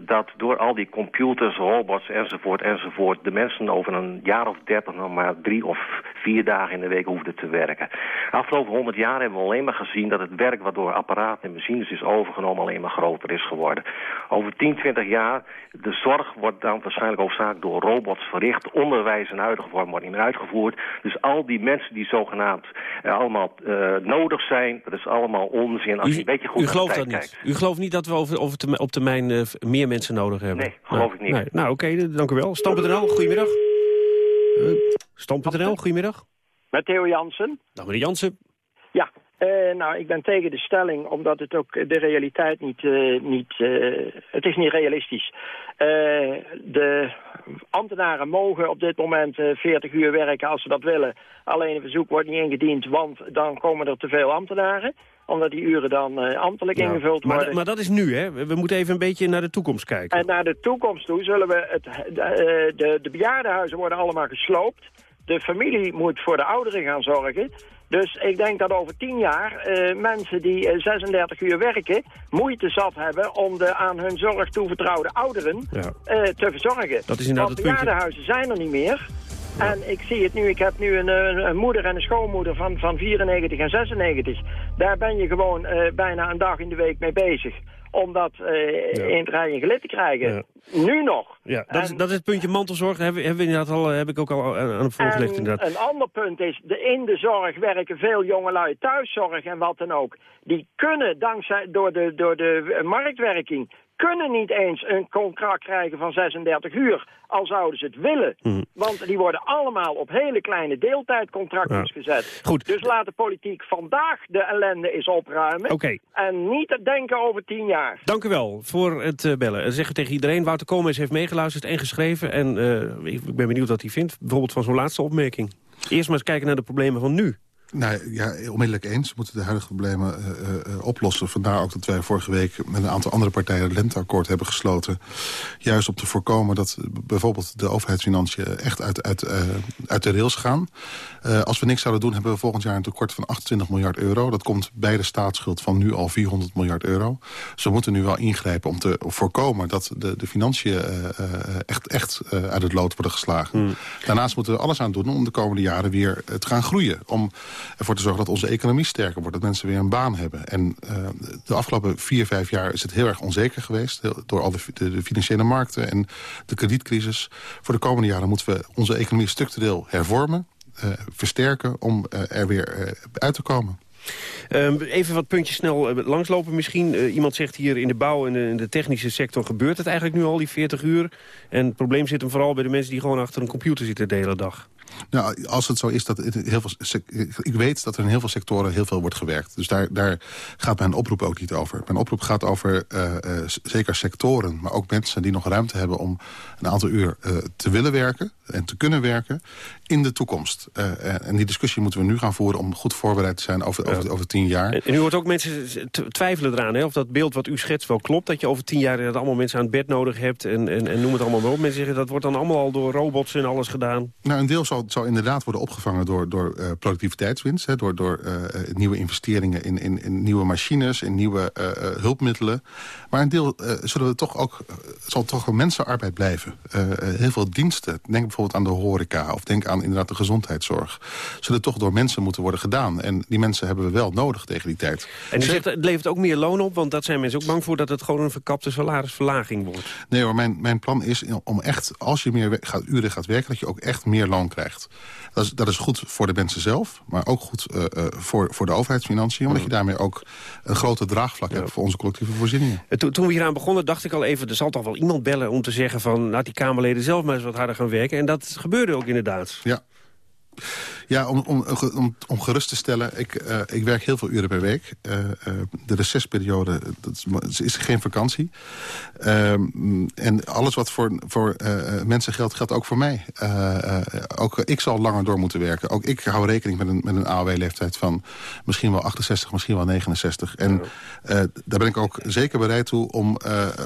dat door al die computers, robots enzovoort enzovoort... de mensen over een jaar of dertig nog maar drie of vier dagen in de week hoefden te werken. De afgelopen honderd jaar hebben we alleen maar gezien dat het werk... wat door apparaten en machines is overgenomen alleen maar groter is geworden. Over 10, 20 jaar, de zorg wordt dan waarschijnlijk hoofdzakelijk door robots verricht. Onderwijs en huidige vorm wordt niet meer uitgevoerd. Dus al die mensen die zogenaamd eh, allemaal eh, nodig zijn... dat is allemaal onzin als je een beetje goed U gelooft dat kijkt. niet? U gelooft niet dat we over, over op termijn eh, meer mensen nodig hebben? Nee, geloof ik niet. Nee. Nou, oké, dank u wel. Stam.nl, goedemiddag. Uh, Stam.nl, goedemiddag. Met Theo Jansen. Dag meneer Jansen. Ja, eh, nou, ik ben tegen de stelling, omdat het ook de realiteit niet... eh, niet eh, het is niet realistisch. Eh, de ambtenaren mogen op dit moment eh, 40 uur werken als ze dat willen. Alleen een verzoek wordt niet ingediend, want dan komen er te veel ambtenaren. Omdat die uren dan eh, ambtelijk ingevuld Maar, worden. maar dat is nu, hè? We moeten even een beetje naar de toekomst kijken. En naar de toekomst toe zullen we... Het, de, eh, de, de bejaardenhuizen worden allemaal gesloopt. De familie moet voor de ouderen gaan zorgen. Dus ik denk dat over tien jaar eh, mensen die eh, 36 uur werken... moeite zat hebben om de aan hun zorg toevertrouwde ouderen Ja. eh, te verzorgen. Dat is inderdaad Want bejaardenhuizen zijn er niet meer. En ik zie het nu, ik heb nu een, eh, een moeder en een schoonmoeder van, van 94 en 96. Daar ben je gewoon eh, bijna een dag in de week mee bezig. om dat uh, in het rij en gelid te krijgen. Nu nog. Ja, dat, is, dat is het puntje mantelzorg. Hebben, hebben we inderdaad al, heb ik ook al aan hem voorgelegd. Inderdaad. Een ander punt is, de, in de zorg werken veel jongelui thuiszorg en wat dan ook. Die kunnen dankzij, door de, door de marktwerking kunnen niet eens een contract krijgen van 36 uur, al zouden ze het willen. Mhm. Want die worden allemaal op hele kleine deeltijdcontracten gezet. Goed. Dus laat de politiek vandaag de ellende eens opruimen. En niet het denken over tien jaar. Dank u wel voor het uh, bellen. Zeg tegen iedereen, Wouter Koolmees heeft meegeluisterd en geschreven. En uh, ik ben benieuwd wat hij vindt, bijvoorbeeld van zo'n laatste opmerking. Eerst maar eens kijken naar de problemen van nu. Nou ja, onmiddellijk eens. We moeten de huidige problemen uh, uh, oplossen. Vandaar ook dat wij vorige week met een aantal andere partijen... een lenteakkoord hebben gesloten. Juist om te voorkomen dat bijvoorbeeld de overheidsfinanciën... echt uit, uit, uh, uit de rails gaan. als we niks zouden doen, hebben we volgend jaar een tekort van 28 miljard euro. Dat komt bij de staatsschuld van nu al 400 miljard euro. Dus we moeten nu wel ingrijpen om te voorkomen... dat de, de financiën echt, echt uit het lood worden geslagen. Hmm. Daarnaast moeten we alles aan doen om de komende jaren weer te gaan groeien. Om ervoor te zorgen dat onze economie sterker wordt. Dat mensen weer een baan hebben. En uh, de afgelopen vier, vijf jaar is het heel erg onzeker geweest. door al de, de, financiële markten en de kredietcrisis. Voor de komende jaren moeten we onze economie structureel hervormen. Uh, versterken om uh, er weer uit te komen. Um, even wat puntjes snel langslopen misschien. Iemand zegt hier in de bouw en in de, technische sector gebeurt het eigenlijk nu al, die 40 uur. En het probleem zit hem vooral bij de mensen die gewoon achter een computer zitten de hele dag. Nou, als het zo is dat heel veel... Ik weet dat er in heel veel sectoren heel veel wordt gewerkt. Dus daar, daar gaat mijn oproep ook niet over. Mijn oproep gaat over uh, uh, zeker sectoren, maar ook mensen die nog ruimte hebben... om een aantal uur uh, te willen werken en te kunnen werken in de toekomst. en die discussie moeten we nu gaan voeren om goed voorbereid te zijn over, over, over tien jaar. En u hoort ook mensen twijfelen eraan, hè, of dat beeld wat u schetst wel klopt... dat je over tien jaar dat allemaal mensen aan het bed nodig hebt en, en, en noem het allemaal maar op. Mensen zeggen dat wordt dan allemaal al door robots en alles gedaan. Nou, een deel zal zal, inderdaad worden opgevangen door, door uh, productiviteitswinst. Hè, door door uh, nieuwe investeringen in, in, in, nieuwe machines, in nieuwe hulpmiddelen. Maar een deel zullen we toch ook, zal toch een mensenarbeid blijven. heel veel diensten, denk bijvoorbeeld aan de horeca... of denk aan inderdaad de gezondheidszorg... zullen toch door mensen moeten worden gedaan. En die mensen hebben we wel nodig tegen die tijd. En u zegt, het levert ook meer loon op? Want dat zijn mensen ook bang voor dat het gewoon een verkapte salarisverlaging wordt. Nee hoor, mijn, mijn plan is om echt, als je meer gaat, uren gaat werken... dat je ook echt meer loon krijgt. Dat is, dat is goed voor de mensen zelf, maar ook goed uh, voor, voor de overheidsfinanciën. Omdat je daarmee ook een grote draagvlak hebt voor onze collectieve voorzieningen. To, toen we hieraan begonnen dacht ik al even, er zal toch wel iemand bellen om te zeggen van... laat die Kamerleden zelf maar eens wat harder gaan werken. En dat gebeurde ook inderdaad. Ja. Ja, om, om, om, om gerust te stellen, ik, uh, ik werk heel veel uren per week. Uh, uh, de recessperiode dat is, is geen vakantie. En alles wat voor, voor mensen geldt, geldt ook voor mij. ook ik zal langer door moeten werken. Ook ik hou rekening met een, met een AOW-leeftijd van misschien wel 68, misschien wel 69. En daar ben ik ook zeker bereid toe om,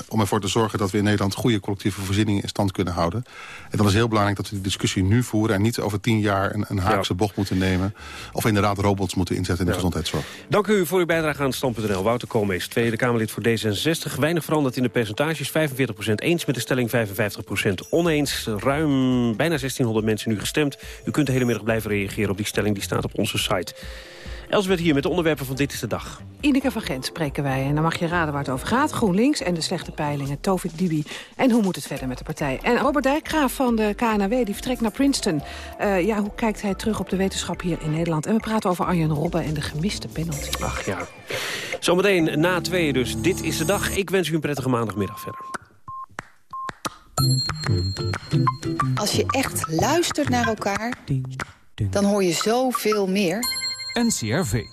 om ervoor te zorgen... dat we in Nederland goede collectieve voorzieningen in stand kunnen houden. En dan is heel belangrijk dat we die discussie nu voeren... en niet over tien jaar een, een bocht moeten nemen. Of inderdaad robots moeten inzetten in de gezondheidszorg. Dank u voor uw bijdrage aan Stand.nl. Wouter Koolmees, Tweede Kamerlid voor D66. Weinig veranderd in de percentages. 45% eens met de stelling, 55% oneens. Ruim bijna 1600 mensen nu gestemd. U kunt de hele middag blijven reageren op die stelling. Die staat op onze site. Elsbeth hier met de onderwerpen van Dit is de Dag. Ineke van Gent spreken wij en dan mag je raden waar het over gaat. GroenLinks en de slechte peilingen, Tovik Dibi. En hoe moet het verder met de partij? En Robert Dijkgraaf van de KNW, die vertrekt naar Princeton. Uh, ja, hoe kijkt hij terug op de wetenschap hier in Nederland? En we praten over Arjen Robben en de gemiste penalty. Ach ja. Zometeen na twee dus. Dit is de dag. Ik wens u een prettige maandagmiddag verder. Als je echt luistert naar elkaar, dan hoor je zoveel meer... NCRV.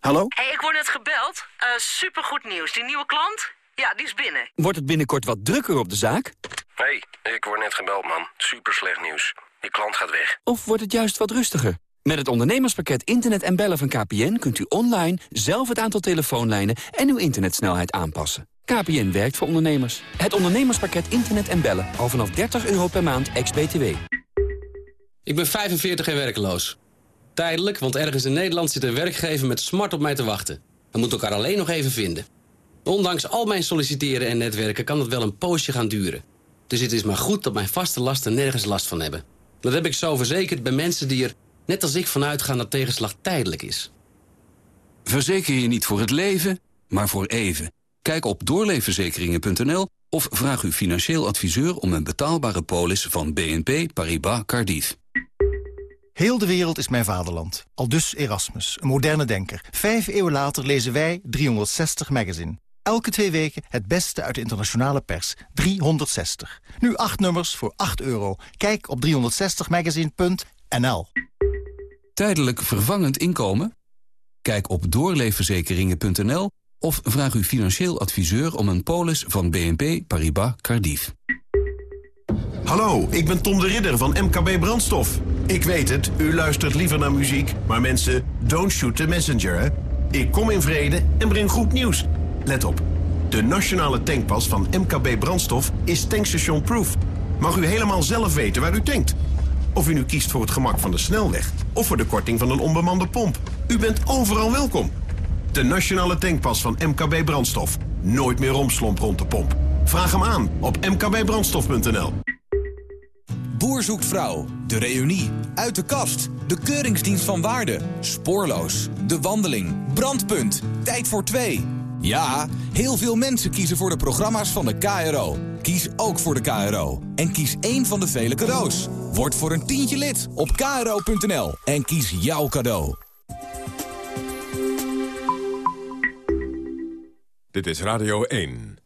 Hallo? hey, ik word net gebeld. Uh, supergoed nieuws. Die nieuwe klant? Ja, die is binnen. Wordt het binnenkort wat drukker op de zaak? hey, ik word net gebeld, man. Super slecht nieuws. Die klant gaat weg. Of wordt het juist wat rustiger? Met het ondernemerspakket Internet en Bellen van KPN... kunt u online zelf het aantal telefoonlijnen en uw internetsnelheid aanpassen. KPN werkt voor ondernemers. Het ondernemerspakket Internet en Bellen. Al vanaf 30 euro per maand, ex-BTW. Ik ben 45 en werkloos. Tijdelijk, want ergens in Nederland zit een werkgever met smart op mij te wachten. We moeten elkaar alleen nog even vinden. Ondanks al mijn solliciteren en netwerken kan het wel een poosje gaan duren. Dus het is maar goed dat mijn vaste lasten nergens last van hebben. Dat heb ik zo verzekerd bij mensen die er, net als ik, vanuit gaan dat tegenslag tijdelijk is. Verzeker je niet voor het leven, maar voor even. Kijk op doorleefverzekeringen.nl of vraag uw financieel adviseur om een betaalbare polis van BNP Paribas Cardiff. Heel de wereld is mijn vaderland. Al dus Erasmus, een moderne denker. Vijf eeuwen later lezen wij 360 Magazine. Elke twee weken het beste uit de internationale pers. 360. Nu acht nummers voor 8 euro. Kijk op 360magazine.nl Tijdelijk vervangend inkomen? Kijk op doorleefverzekeringen.nl of vraag uw financieel adviseur om een polis van BNP Paribas Cardiff. Hallo, ik ben Tom de Ridder van MKB Brandstof. Ik weet het, u luistert liever naar muziek, maar mensen, don't shoot the messenger, hè? Ik kom in vrede en breng goed nieuws. Let op, de nationale tankpas van MKB Brandstof is tankstation proof. Mag u helemaal zelf weten waar u tankt. Of u nu kiest voor het gemak van de snelweg of voor de korting van een onbemande pomp. U bent overal welkom. De nationale tankpas van MKB Brandstof. Nooit meer romslomp rond de pomp. Vraag hem aan op mkbbrandstof.nl. Boer zoekt vrouw, de reunie, uit de kast, de keuringsdienst van waarde, spoorloos, de wandeling, brandpunt, tijd voor twee. Ja, heel veel mensen kiezen voor de programma's van de KRO. Kies ook voor de KRO en kies één van de vele cadeaus. Word voor een tientje lid op kro.nl en kies jouw cadeau. Dit is Radio 1.